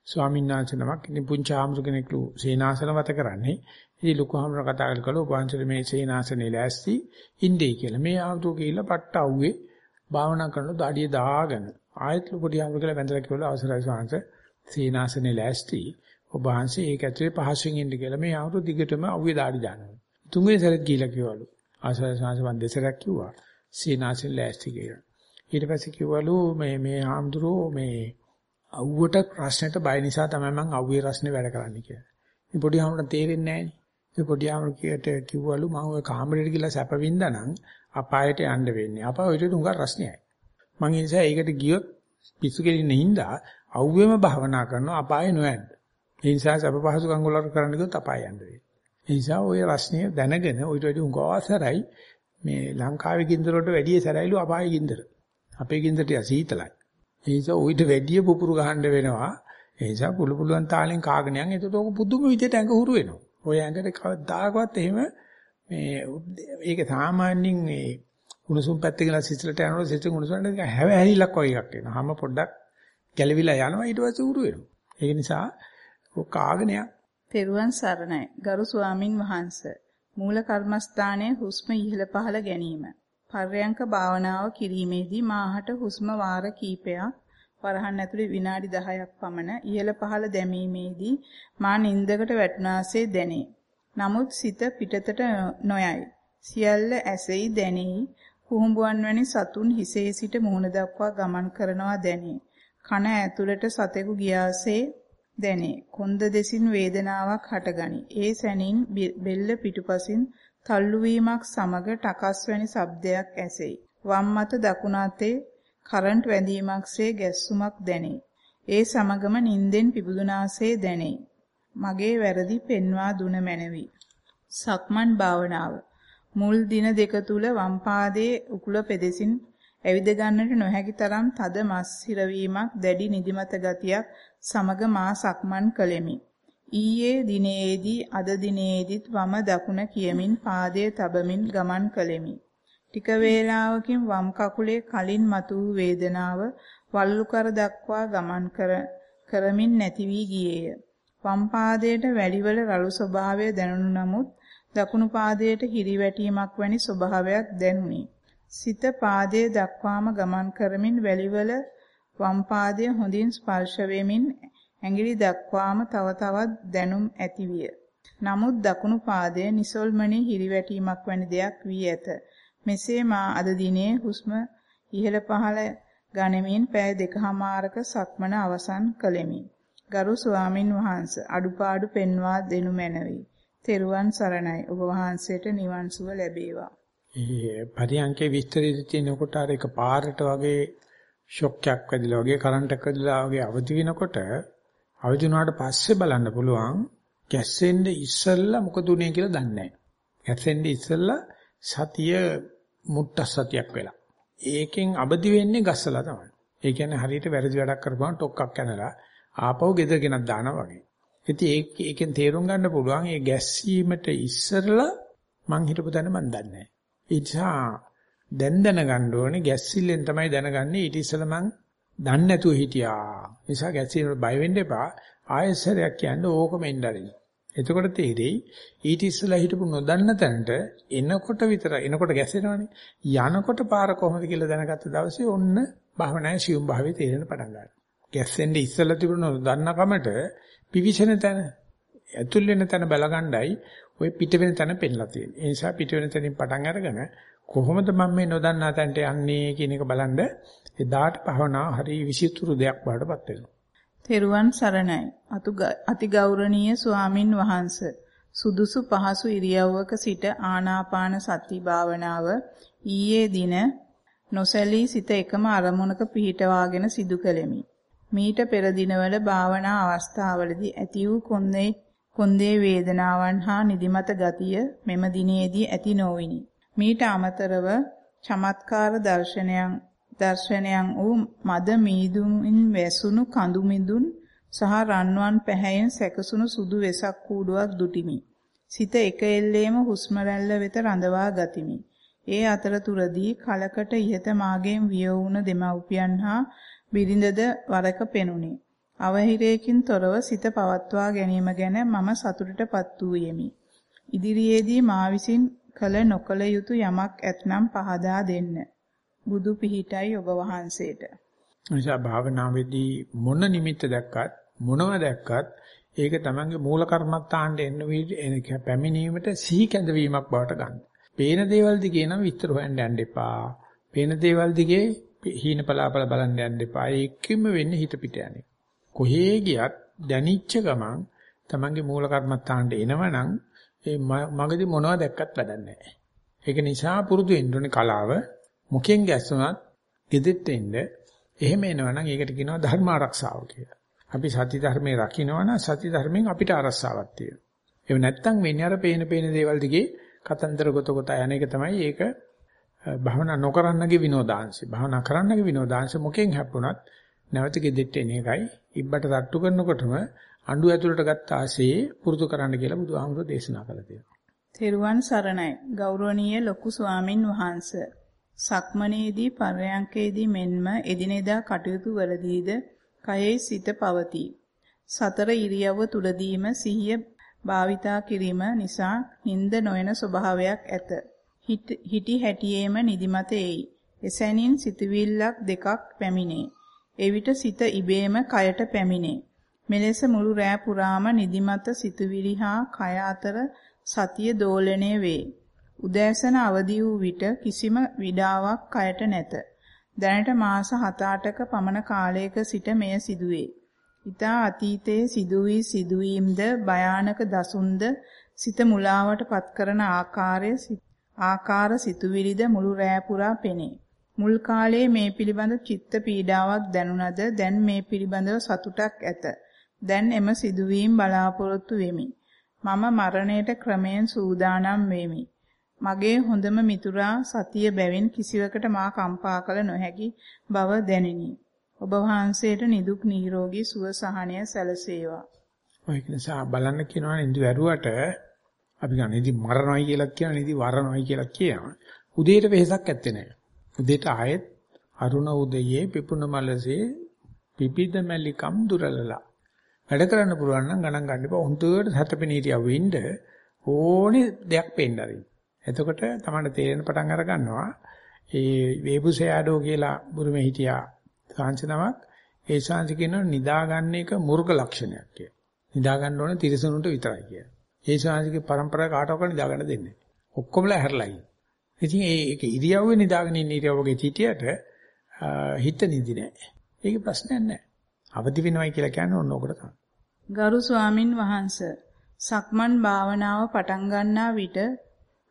ස්වාමීන් වහන්සේ නමක් ඉතින් පුංචි ආමරු කෙනෙක්ලු සේනාසනවත කරන්නේ. ඉතින් ලොකු ආමර කතා කරලා ඔබවහන්සේ මේ සේනාසනේ ලෑස්ති ඉන්නේ කියලා. මේ ආමතු කියලා පට්ට අවුවේ භාවනා කරනකොට දාඩිය දාගෙන ආයත් ලොකුටි ආමරු කියලා වැඳලා කිව්වල අවසරයි ස්වාමීන් සේනාසනේ ලෑස්ති. ඔබවහන්සේ ඒක ඇතුලේ පහසුවෙන් ඉන්න කියලා මේ ආමතු දිගටම අවුවේ දාඩි දානවා. තුන්වෙනි සැරේත් ගිහිලා කිව්වලු. අවසරයි ස්වාමීන් මම දෙසරක් කිව්වා. සේනාසනේ ලෑස්ති කියලා. ඊට පස්සේ කිව්වලු මේ මේ ආම්දුරෝ මේ අවුවට ප්‍රශ්නෙට බය නිසා තමයි මම අවුවේ රස්නේ වැඩ කරන්නේ කියලා. ඉතින් පොඩි ආමරට තේරෙන්නේ නැහැ නේ. ඉතින් පොඩි ආමරට කිව්වලු මම ওই කාමරේට ගිහලා සැප වින්දානම් අපායට යන්න වෙන්නේ. අපාය ඔය ටික උඟ රස්නේයි. මම ඒ නිසා ඒකට ගියොත් පිස්සු කෙලින්නේ හින්දා අවුවේම භවනා කරනවා අපාය නොයන්න. ඒ නිසා සැප පහසුකම් වල කරන්න ගියොත් අපාය යන්න වෙන්නේ. ඒ නිසා ওই රස්නේ දැනගෙන ඔයිට වැඩි උඟ අවසරයි මේ ලංකාවේ ගින්දර වලට වැඩි සැරයිලු අපායේ ගින්දර. අපේ ගින්දරට සීතලයි. ඒ නිසා උවිත වැඩි පුපුරු ගහන්න වෙනවා. ඒ නිසා පුළු පුළුවන් තාලෙන් කාගෙන යන්. ඒකට ඕක පුදුම විදියට ඇඟ හුරු වෙනවා. ඔය ඇඟට කවදාකවත් එහෙම මේ ඒක සාමාන්‍යයෙන් මේ උණුසුම් පැත්තේ ගලා සිසිලට යනකොට සිසිල උණුසුම් එක හැව ඇහිලක් වගේ එකක් වෙනවා. හැම පොඩ්ඩක් ගැලවිලා යනවා ඊට පස්සේ උරු වෙනවා. ඒක නිසා ඔක කාගෙන යන්. තෙරුවන් සරණයි. ගරු ස්වාමින් වහන්සේ. මූල කර්මස්ථානයේ හුස්ම ඉහළ පහළ ගැනීම. පර්යංක භාවනාව කිරීමේදී මාහට හුස්ම වාර කීපයක් වරහන් ඇතුලේ විනාඩි 10ක් පමණ ඉහළ පහළ දැමීමේදී මා නින්දකට වැටුණාසේ දැනේ. නමුත් සිත පිටතට නොයයි. සියල්ල ඇසෙයි දැනෙයි. කුහුඹුවන් වැනි සතුන් හිසේ සිට මුහුණ දක්වා ගමන් කරනවා දැනේ. කන ඇතුළට සතෙකු ගියාසේ දැනේ. කොන්ද දෙසින් වේදනාවක් හටගනි. ඒ සැනින් බෙල්ල පිටුපසින් තල්ලු වීමක් සමග ටකස් වැනි ශබ්දයක් ඇසෙයි. වම් මත දකුණ අතේ කරන්ට් වැදීමක්සේ ගැස්සුමක් දැනේ. ඒ සමගම නින්දෙන් පිබුදුනාසේ දැනේ. මගේ වැරදි පෙන්වා දුන මැනවි. සක්මන් භාවනාව මුල් දින දෙක තුල වම් පාදයේ උකුල පෙදෙසින් ඇවිද ගන්නට නොහැකි තරම් තද මස් හිරවීමක් දැඩි නිදිමත ගතියක් සමග මා සක්මන් කළෙමි. ඊයේ දිනේදී අද දිනේදීත් වම දකුණ කියමින් පාදයේ තබමින් ගමන් කළෙමි. ටික වේලාවකින් වම් කකුලේ කලින් මතු වූ වේදනාව වල්ලු කර දක්වා ගමන් කර කරමින් නැති වී ගියේය. වම් පාදයට වැලිවල රළු ස්වභාවය දැනුණු නමුත් දකුණු පාදයට හිරිවැටීමක් වැනි ස්වභාවයක් දැනුනි. සිත පාදයේ දක්වාම ගමන් කරමින් වැලිවල වම් පාදයේ හොඳින් ස්පර්ශ වෙමින් ඇඟිලි දක්වාම තව තවත් දැනුම් ඇතිවිය. නමුත් දකුණු පාදයේ නිසල්මණි හිරිවැටීමක් වැනි දෙයක් වී ඇත. මෙසේ මා අද දිනේ හුස්ම ඉහළ පහළ ගනිමින් පෑ දෙකහමාරක සක්මන අවසන් කළෙමි. ගරු ස්වාමින් වහන්සේ අඩුපාඩු පෙන්වා දෙනු මැනවි. තෙරුවන් සරණයි. ඔබ වහන්සේට නිවන් සුව ලැබේවා. ඒ පරියන්කේ විස්තරිත තියෙනකොට අර එක පාරට වගේ ෂොක් එකක් වැදිලා වගේ කරන්ට් එකක් වැදිලා වගේ අවදි වෙනකොට අවදි වුණාට පස්සේ බලන්න පුළුවන් ගැස්සෙන්න ඉස්සෙල්ලා මොකද උනේ කියලා දන්නේ නැහැ. ගැස්සෙන්න ඉස්සෙල්ලා සතිය මුට්ට සතියක් වෙලා. ඒකෙන් අවදි වෙන්නේ ගස්සලා තමයි. ඒ කියන්නේ හරියට වැරදි වැඩක් කරපුවම ටොක්ක්ක් කනලා ආපහු ගෙදර ගෙනත් දානවා වගේ. ඉතින් ඒක ඒකෙන් තේරුම් ගන්න පුළුවන් මේ ගැස්සීමට ඉස්සෙල්ලා මං හිතපු තැන මං දන්නේ නැහැ. ඒ නිසා දැන් දැනගන්න ඕනේ ගැස්සිල්ලෙන් තමයි දැනගන්නේ ඊට ඉස්සෙල්ලා මං දන්නේ නැතුව හිටියා. නිසා ගැස්සිල්ලට බය වෙන්න එපා. ආයෙසරයක් කියන්නේ ඕකම එන්නරි. එතකොට තේරෙයි ඊට ඉස්සෙල්ලා හිටපු නොදන්න තැනට එනකොට විතර එනකොට ගැස්සෙනවනේ. යනකොට පාර කොහොමද කියලා දැනගත්ත දවසේ ඔන්න භාවනාවේ සියුම් භාවයේ තේරෙන පටන් ගන්නවා. ගැස්සෙන්නේ ඉස්සෙල්ලා තිබුණ නොදන්න කමට පිවිසෙන තැන ඇතුල් වෙන තැන බලගණ්ඩයි ওই පිට වෙන තැන පෙන්ලා තියෙන්නේ. ඒ නිසා පිට වෙන තැනින් පටන් අරගෙන කොහොමද මම මේ නොදන්නා තැනට යන්නේ කියන එක බලන්න එදාට භවනා හරි විසිතුරු දෙයක් බාටපත් වෙනවා. තෙරුවන් සරණයි. අති ගෞරවනීය ස්වාමින් වහන්සේ සුදුසු පහසු ඉරියව්වක සිට ආනාපාන සති භාවනාව ඊයේ දින නොසැලී සිත එකම අරමුණක පිහිටවාගෙන සිදු කළෙමි. මීට පෙර දිනවල භාවනා අවස්ථාවලදී ඇති වූ කොන්දේ කොන්දේ වේදනාවන් හා නිදිමත ගතිය මෙම දිනේදී ඇති නොවිනි. මීට අමතරව චමත්කාර දර්ශනයන් දර්ශනයන් වූ මද මීදුමින් වැසුණු කඳු මිදුන් සහ රන්වන් පැහැයෙන් සැකසුණු සුදු වෙසක් කූඩුවක් දුටිමි. සිත එක එල්ලේම හුස්ම වෙත රඳවා ගතිමි. ඒ අතරතුරදී කලකට ඉහත මාගෙන් විය වුණ දෙමව්පියන් හා බිරිඳද වරක පෙනුනි. අවහිරයකින් තොරව සිත පවත්වා ගැනීම ගැන මම සතුටටපත් වූ යෙමි. ඉදිරියේදී මා විසින් කළ නොකළ යුතු යමක් ඇතනම් පහදා දෙන්න. බුදු පිහිටයි ඔබ වහන්සේට. නිසා භාවනාවේදී මොන නිමිත්ත දැක්කත් මොනව දැක්කත් ඒක තමන්ගේ මූල කර්මත්තාන්ට එන්න වී පැමිණීමට සිහි කැඳවීමක් බවට ගන්න. පේන දේවල් දිගේ නම් විස්තර හොයන්න යන්න එපා. පේන දේවල් දිගේ හීන පලාපල බලන්න යන්න එපා. ඒකෙම වෙන්නේ හිත පිට යන්නේ. කොහේ ගියත් දැනිච්ච ගමන් තමන්ගේ මූල කර්මත්තාන්ට එනවනම් ඒ මගදී මොනවද දැක්කත් වැඩක් නැහැ. ඒක නිසා පුරුදු වෙන්න ඕනේ කලාව. මුඛයෙන් ගැස්සුණත් gedෙත් එන්න. එහෙම එනවනම් ඒකට කියනවා ධර්ම ආරක්ෂාව කියලා. අපි සති ධර්මයේ රකින්නවනම් සති ධර්මයෙන් අපිට ආරක්ෂාවක් තියෙනවා. එහෙම නැත්නම් වෙන්නේ අර පේන පේන දේවල් දිගේ කතන්දර ගොත ගොත යන එක තමයි ඒක භවනා නොකරන්නගේ විනෝදාංශය. භවනා කරන්නගේ විනෝදාංශ මොකෙන් හැප්පුණත් නැවත gedෙට එන එකයි. ඉබ්බට තට්ටු කරනකොටම අඬු ඇතුළට ගත්ත ආසේ පුරුදු කරන්න කියලා බුදුහාමුදුරෝ දේශනා කළා තියෙනවා. තෙරුවන් සරණයි ගෞරවනීය ලොකු ස්වාමින් වහන්සේ. සක්මනේදී පර්යංකේදී මෙන්ම එදිනෙදා කටයුතු වලදීද කයෙහි සිත පවතී. සතර ඉරියව්ව තුලදීම සිහිය භාවිතා කිරීම නිසා නිින්ද නොයන ස්වභාවයක් ඇත. හිටි හැටියේම නිදිමත එයි. එසැනින් සිතවිල්ලක් දෙකක් පැමිණේ. එවිට සිත ඉබේම කයට පැමිණේ. මෙලෙස මුළු රෑ පුරාම නිදිමත සිතුවිලි හා කය අතර සතිය දෝලණය වේ. උදෑසන අවදි වූ විට කිසිම විඩාවක් කයට නැත. දැනට මාස 7-8ක පමණ කාලයක සිට මෙය සිදුවේ. ඊතා අතීතයේ සිදු වී සිදුවීම්ද භයානක දසුන්ද සිත මුලාවට පත් කරන ආකාරය ආකාර සිතුවිලිද මුළු රෑ පුරා පෙනේ. මුල් කාලයේ මේ පිළිබඳ චිත්ත පීඩාවක් දැනුණද දැන් මේ පිළිබඳව සතුටක් ඇත. දැන් එම සිදුවීම් බලාපොරොත්තු වෙමි. මම මරණයට ක්‍රමයෙන් සූදානම් වෙමි. මගේ හොඳම මිතුරා සතිය බැවින් කිසිවකට මා කම්පා කළ නොහැකි බව දැනිනි. ඔබ වහන්සේට නිදුක් නිරෝගී සුව සහනය සැලසේවා. ඔය නිසා බලන්න කියනවා ඉඳු ඇරුවට අපි ගන්න ඉදි මරණයි කියලා කියන ඉදි වරණයි කියලා කියනවා. උදේට වෙහසක් ඇත්තේ නැහැ. උදේට ආයෙත් අරුණ උදයේ පිපුණ මලසේ පිපිද මැලිකම් දුරලලා වැඩ කරන්න පුළුවන් නම් ගණන් ගන්න එපා. හොඳට සතපෙනීටිය වෙන්න ඕනේ දෙයක් පෙන්න ආරින්. එතකොට තමයි තේරෙන පටන් අර ගන්නවා. ඒ වේබුසයාඩෝ කියලා බුරුමේ හිටියා සාංශනමක්. ඒ ශාංශ කියන නිදා ගන්න එක මුර්ග ලක්ෂණයක් කියලා. නිදා ගන්න ඕනේ තිරසනුන්ට විතරයි කියලා. ඒ ශාංශිකේ પરම්පරාව කාටවත් නිදා ගන්න දෙන්නේ නැහැ. ඔක්කොමලා හැරලයි. ඉතින් ඒක ඉරියව්වේ නිදාගෙන ඉන්න ඉරියව්වගේ චීටියට හිත නිදි නැහැ. ඒක ප්‍රශ්නයක් නැහැ. අවදි වෙනවයි කියලා කියන්නේ ඕන ඔකට තමයි. ගරු ස්වාමින් වහන්සේ සක්මන් භාවනාව පටන් ගන්නා විට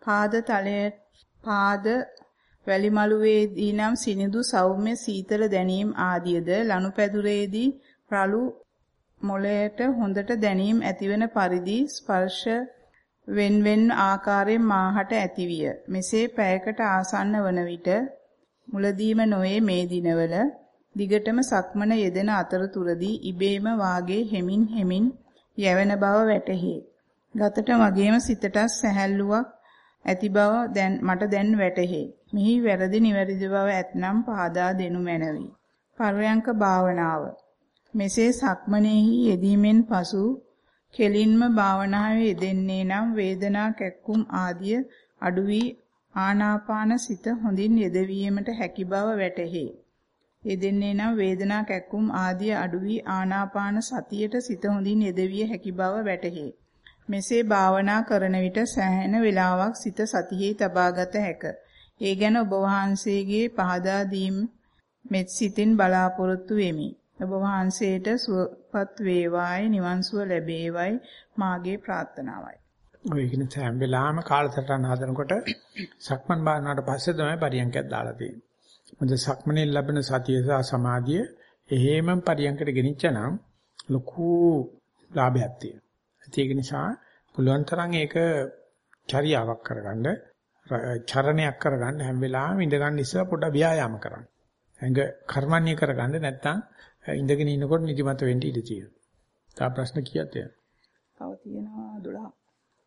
පාද තලයේ පාද වැලිමලුවේදී නම් සිනිඳු සෞම්‍ය සීතල දැනීම ආදියද ලනුපැදුරේදී රළු මොළයට හොඳට දැනීම ඇතිවන පරිදි ස්පර්ශ වෙන්වෙන් ආකාරයෙන් මාහට ඇතිවිය. මෙසේ පැයකට ආසන්න වන විට මුලදීම නොවේ මේ දිනවල දිගටම සක්මන යෙදෙන අතරතුරදී ඉබේම වාගේ හෙමින් හෙමින් යැවෙන බව වැටහි. ගතට වගේම සිතට සැහැල්ලුවක් ඇති බව දැන් මට දැන් වැටහේ. මෙහි වැරදි නිවැරදි බව ඇතනම් පහදා දෙනු මැනවි. පර්යංක භාවනාව. මෙසේ සක්මනේහි යෙදීමෙන් පසු කෙලින්ම භාවනාවේ යෙදෙන්නේ නම් වේදනා කැක්කුම් ආදිය අඩු වී ආනාපාන සිත හොඳින් යෙදවීමට හැකි බව වැටහේ. යෙදෙන්නේ නම් වේදනා කැක්කුම් ආදිය අඩු වී ආනාපාන සතියට සිත හොඳින් යෙදවිය හැකි බව වැටහේ. මෙසේ භාවනා කරන විට සෑහෙන වේලාවක් සිත සතියේ තබාගත හැක. ඒ ගැන ඔබ වහන්සේගේ පහදා දීම මෙත් සිතින් බලාපොරොත්තු වෙමි. ඔබ වහන්සේට සුවපත් වේවායි නිවන් සුව ලැබේවයි මාගේ ප්‍රාර්ථනාවයි. ඔය කියන සෑම වෙලාවෙම කාලසටහන හදනකොට සක්මන් භාවනාවට පස්සේ තමයි පරියන්කයක් දාලා තියෙන්නේ. මොකද සක්මනේ ලැබෙන සතිය සහ සමාධිය එහෙමම පරියන්කට ගෙනිච්චනම් ලොකු ලාභයක් තියෙනවා. ඒක නිසා පුළුවන් තරම් ඒක චර්යාවක් කරගන්න චරණයක් කරගන්න හැම වෙලාවෙම ඉඳ ගන්න ඉස්සෙල්ලා පොඩ්ඩක් ව්‍යායාම කරන්න. ඇඟ කර්මන්නේ කරගන්න නැත්නම් ඉඳගෙන ඉන්නකොට නිදිමත වෙන්න ඉඩ තියෙනවා. තා ප්‍රශ්න කීයද? තව තියෙනවා 12.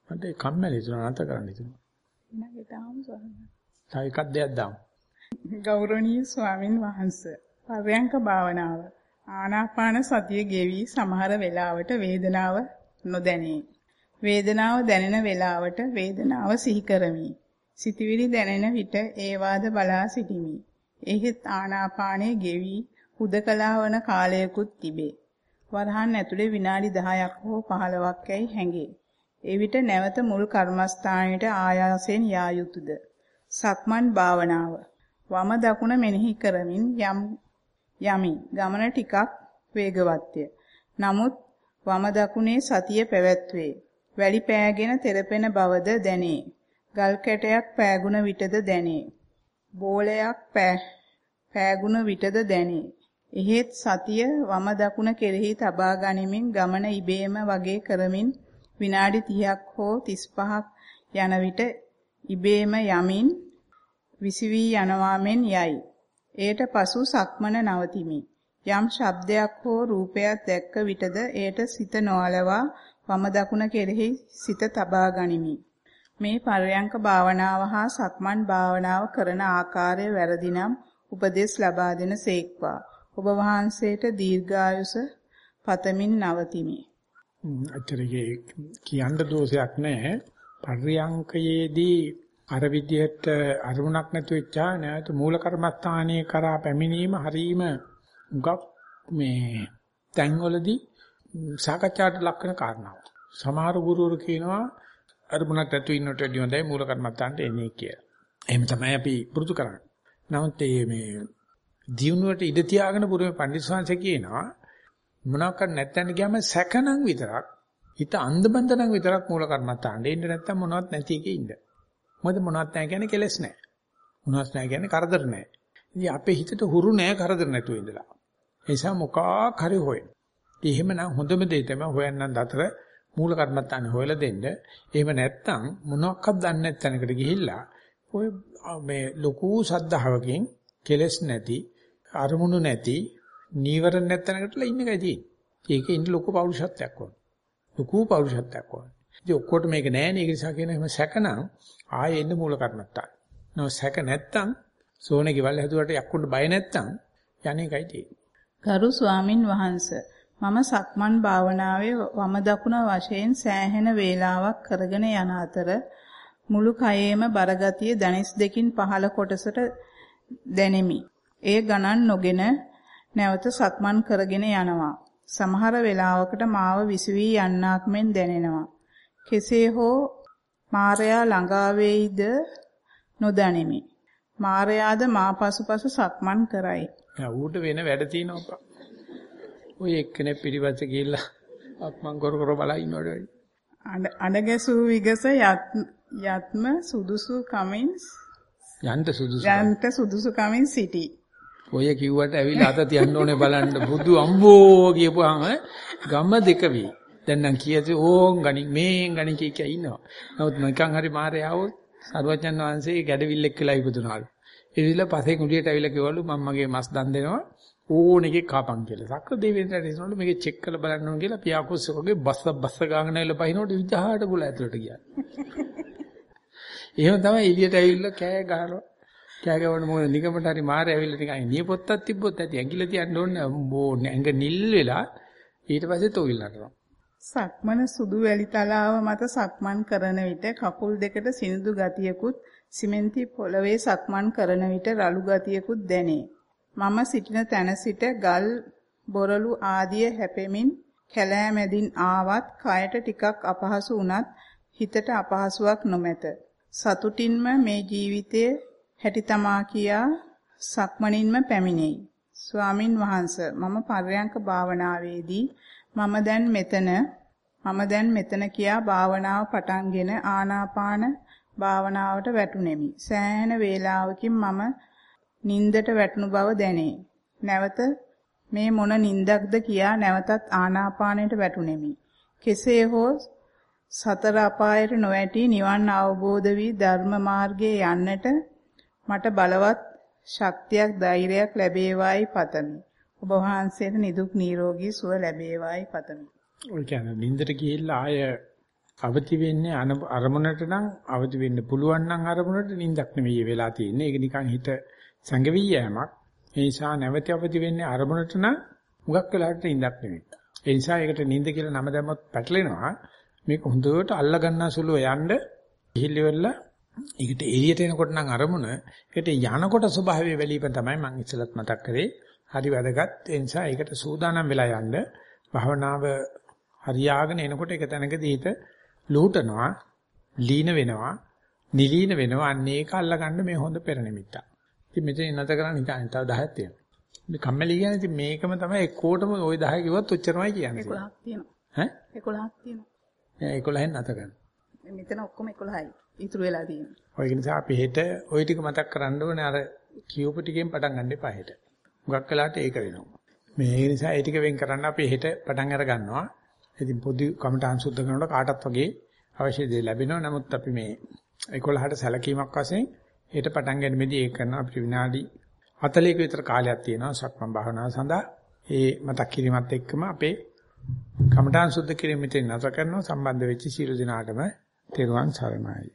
මට කම්මැලි තුන නැත කරන්න හිතුණා. ඊළඟට ආවම ස්වාමීන් තව එකක් දෙයක් දාමු. ගෞරවනීය ස්වාමින් වහන්සේ පර්යංක භාවනාව ආනාපාන සතිය ගෙවි සමහර වෙලාවට වේදනාව නොදැනේ. වේදනාව දැනෙන වෙලාවට වේදනාව සිහි කරමි. සිතවිලි දැනෙන විට ඒවාද බලා සිටිමි. එහෙත් ආනාපානයේ ගෙවි හුදකලා වන කාලයකුත් තිබේ. වරහන් ඇතුලේ විනාඩි 10ක් හෝ 15ක් යයි හැඟේ. එවිට නැවත මුල් කර්මස්ථානයට ආයාසයෙන් යා යුතුයද? සක්මන් භාවනාව. වම දකුණ මෙනෙහි කරමින් යම් යමි. ගමන ටිකක් වේගවත්ය. නමුත් වම දකුණේ සතිය පැවැත්වේ. වැලි පෑගෙන තෙරපෙන බවද දැනේ. ගල් කැටයක් පෑගුණ විටද දැනේ. බෝලයක් පෑගුණ විටද දැනේ. එහෙත් සතිය වම දකුණ කෙරෙහි තබා ගනිමින් ගමන ඉබේම වගේ කරමින් විනාඩි 30ක් හෝ 35ක් යන විට ඉබේම යමින් විසිවී යනවා මෙන් යයි. එයට පසු සක්මන නවතිමි. යම් ශබ්දයක් හෝ රූපයක් දැක්ක විටද එයට සිත නොඅලවා වම දකුණ කෙරෙහි සිත තබා ගනිමි. මේ පරයන්ක භාවනාව හා සක්මන් භාවනාව කරන ආකාරය වැරදි නම් උපදෙස් ලබා දෙන සේක්වා. ඔබ වහන්සේට දීර්ඝායුෂ පතමින් නවතිමි. අතරේ කියන්න දෝෂයක් නැහැ. පර්යංකයේදී අර විදිහට අරුණක් නැතු වෙච්චා නැවත මූල කර්මස්ථානයේ කරා පැමිණීම හරීම උගක් මේ තැන්වලදී සාකච්ඡාට ලක් වෙන කාරණාවක්. සමහර ගුරුවරු කියනවා අරමුණක් ඇතු ඉන්නට වැඩි හොඳයි මූල කර්මත්තාන්ට එන්නේ කියලා. එහෙම තමයි අපි පුරුදු කරන්නේ. නමුත් මේ දියුණුවට ඉඩ තියාගෙන පුරුමේ පඬිස්සංශ කියනවා මොනවාක් නැත්තන් ගියාම සැකනම් විතරක් හිත අන්ධබන්දනම් විතරක් මූල කර්මත්තාන්ට එන්නේ නැත්තම් මොනවත් නැති එකේ ඉන්න. මොකද මොනවත් නැහැ කියන්නේ කෙලස් නැහැ. මොනවත් නැහැ කියන්නේ කරදර නැහැ. ඉතින් අපේ හිතට හුරු නැහැ කරදර නැතුව ඉඳලා. ඒ නිසා මොකක් හරි හොයන. ඉතින් එහෙමනම් හොඳම දේ තමයි හොයන්නන් අතර මූල කර්මත්තානේ හොයලා දෙන්න. එහෙම නැත්තම් මොනවාක්වත් දන්නේ නැත්නම්කට ගිහිල්ලා ඔය මේ ලොකු සද්ධාවකින් කෙලස් නැති අරමුණු නැති නීවරණ නැත්නම්කටලා ඉන්න එකයි තියෙන්නේ. ඒකේ ඉන්න ලොකු පෞරුෂත්වයක් ඕන. ලොකු පෞරුෂත්වයක් ඕන. ඉතින් ඔක්කොට මේක නෑනේ ඒක නිසා කියන එහෙම සැකනම් ආයෙ එන්න මූල කර්මත්තා. නෝ සැක නැත්තම් සෝනේ ගෙවල් හැදුවට යක්කුන්ට බය නැත්තම් යන්නේ එකයි තියෙන්නේ. ගරු ස්වාමින් වහන්සේ මම සක්මන් භාවනාවේ වම දකුණ වශයෙන් සෑහෙන වේලාවක් කරගෙන යන අතර මුළු කයේම බරගතිය දණස් දෙකින් පහළ කොටසට දැනෙමි. ඒ ගණන් නොගෙන නැවත සක්මන් කරගෙන යනවා. සමහර වෙලාවකට මාව විසවි යන්නක් මෙන් දැනෙනවා. කෙසේ හෝ මාරයා ළඟා වේයිද නොදැනෙමි. මාරයාද මා පසුපස සක්මන් කරයි. ඌට වෙන වැඩ තියෙනවා. ඔය එක්කෙනෙක් පිටිපස්ස ගිහිල්ලා අක්මන් කර කර බලා ඉන්නවට අඬගැසූ විගස යත්ම සුදුසු කමින් යන්ත සුදුසු යන්ත සුදුසු කමින් සිටි. ඔය කිව්වට ඇවිල්ලා අත තියන්න ඕනේ බලන්න බුදු අම්බෝ කියපුවාම ගම දෙක වී. දැන් නම් කියති ඕන් ගනි මේන් ගනි කිය කිය ඉන්නවා. නමුත් නිකන් හරි මාරේ ආවොත් සරුවචන් වහන්සේ ගැඩවිල්ලෙක් කියලා ඉපදුනාලු. ඉතින්ලා පස්සේ කුඩියට ඇවිල්ලා කිව්වලු මම මගේ මස් දන් දෙනවා ඕන එකේ කාපන් කියලා. සක්‍ර දෙවියන්ට ඉස්සනවලු මේක චෙක් කරලා බලන්න ඕන කියලා පියාකුස්සකගේ බස්ස බස්ස ගාගෙන ඇවිල්ලා පහිනකොට විජහාට ගුල ඇතුලට ගියා. එහෙම තමයි එළියට ඇවිල්ලා කෑ ගහනවා. කෑ ගවන මොකද නිකමට හරි මාරේ ඇවිල්ලා නිකන් නියපොත්තක් තිබ්බොත් ඇති ඇඟිල්ල තියන්න ඕනේ ඕනේ ඇඟ නිල් වෙලා ඊට පස්සේ තොවිල් නටනවා. සක්මන සුදු වැලි තලාව මත සක්මන් කරන විට කකුල් දෙකට සිනිඳු ගතියකුත් සිමෙන්ති පොළවේ සක්මන් කරන විට රළු ගතියකුත් දැනේ. මම සිටින තැන සිට ගල් බොරළු ආදිය හැපෙමින් කැලෑ මැදින් ආවත් කයට ටිකක් අපහසු වුණත් හිතට අපහසුාවක් නොමැත. සතුටින්ම මේ ජීවිතයේ හැටි තමා කියා සක්මනින්ම පැමිණෙයි. ස්වාමින් වහන්සේ මම පර්යංක භාවනාවේදී මම දැන් මෙතන මම දැන් මෙතන කියා භාවනාව පටන්ගෙන ආනාපාන භාවනාවට වැටුනෙමි. සෑහෙන වේලාවකින් මම නින්දට වැටුණු බව දැනේ. නැවත මේ මොන නින්දක්ද කියා නැවතත් ආනාපානයට වැටුනෙමි. කෙසේ හෝ සතර අපායට නොඇටි නිවන් අවබෝධ වී ධර්ම මාර්ගයේ යන්නට මට බලවත් ශක්තියක් ධෛර්යයක් ලැබේවායි පතමි. ඔබ වහන්සේට නිදුක් නිරෝගී සුව ලැබේවායි පතමි. ඔය කියන්නේ නින්දට ගිහිල්ලා ආය අවදි වෙන්නේ අරමුණට නම් අවදි වෙන්න පුළුවන් නම් අරමුණට නින්දක් නෙවෙයි වෙලා තියෙන්නේ. ඒක නිකන් හිත සංගවි යෑමක්. ඒ නිසා නැවත අවදි වෙන්නේ අරමුණට නම් මුගක් වෙලාවට නින්දක් නෙවෙයි. ඒ නිසා ඒකට නින්ද කියලා නම දැම්මොත් පැටලෙනවා. මේක හොඳට අල්ල ගන්නා සුළුව යන්න ගිහිල්ලා ඒකට එළියට එනකොට නම් අරමුණ ඒකට යනකොට ස්වභාවය වැලීම තමයි මම ඉස්සලත් මතක් කරේ. හරි වැදගත්. ඒ නිසා ඒකට සූදානම් වෙලා යන්න භවනාව හරියාගෙන එනකොට ඒක තැනකදී හිත ලූටනවා, ලීන වෙනවා, නිලීන වෙනවා. අන්න ඒක අල්ලගන්න මේ හොඳ පෙර නිමිත්තක්. ඉතින් මෙතන නැත කරන්නේ ඉතින් තව 10ක් තියෙනවා. මේ කම්මැලි කියන්නේ ඉතින් මේකම තමයි එක්කෝටම ওই 10 කිව්වත් ඔච්චරමයි කියන්නේ. 11ක් තියෙනවා. ඈ? 11ක් තියෙනවා. ඒ 11න් නැත ගන්න. මෙතන ඔක්කොම 11යි. ඉතුරු වෙලා තියෙනවා. ඔය නිසා අපි හෙට ওই ටික මතක් කරන්න ඕනේ අර කියූප ටිකෙන් පටන් ගන්න එපා හෙට. හුඟක් වෙලාට ඒක වෙනවා. මේ නිසා ඒ ටික වෙන් කරන්න අපි හෙට පටන් අර ගන්නවා. ඉතින් පොදු කමටහන් සුද්ධ කරනකොට කාටත් වගේ අවශ්‍ය දේ ලැබෙනවා. නමුත් අපි මේ 11ට සැලකීමක් වශයෙන් හෙට පටන් ගැනීමේදී ඒක කරනවා අපිට විනාඩි 40ක විතර කාලයක් තියෙනවා සක්මන් භාවනාව සඳහා. ඒ මතක් කිරීමත් එක්කම අපේ කමඨාන් සුද්ධ කිරීම මෙතන නැතර කරනවා සම්බන්ධ වෙච්ච සියලු දෙනාටම තෙරුවන් සරණයි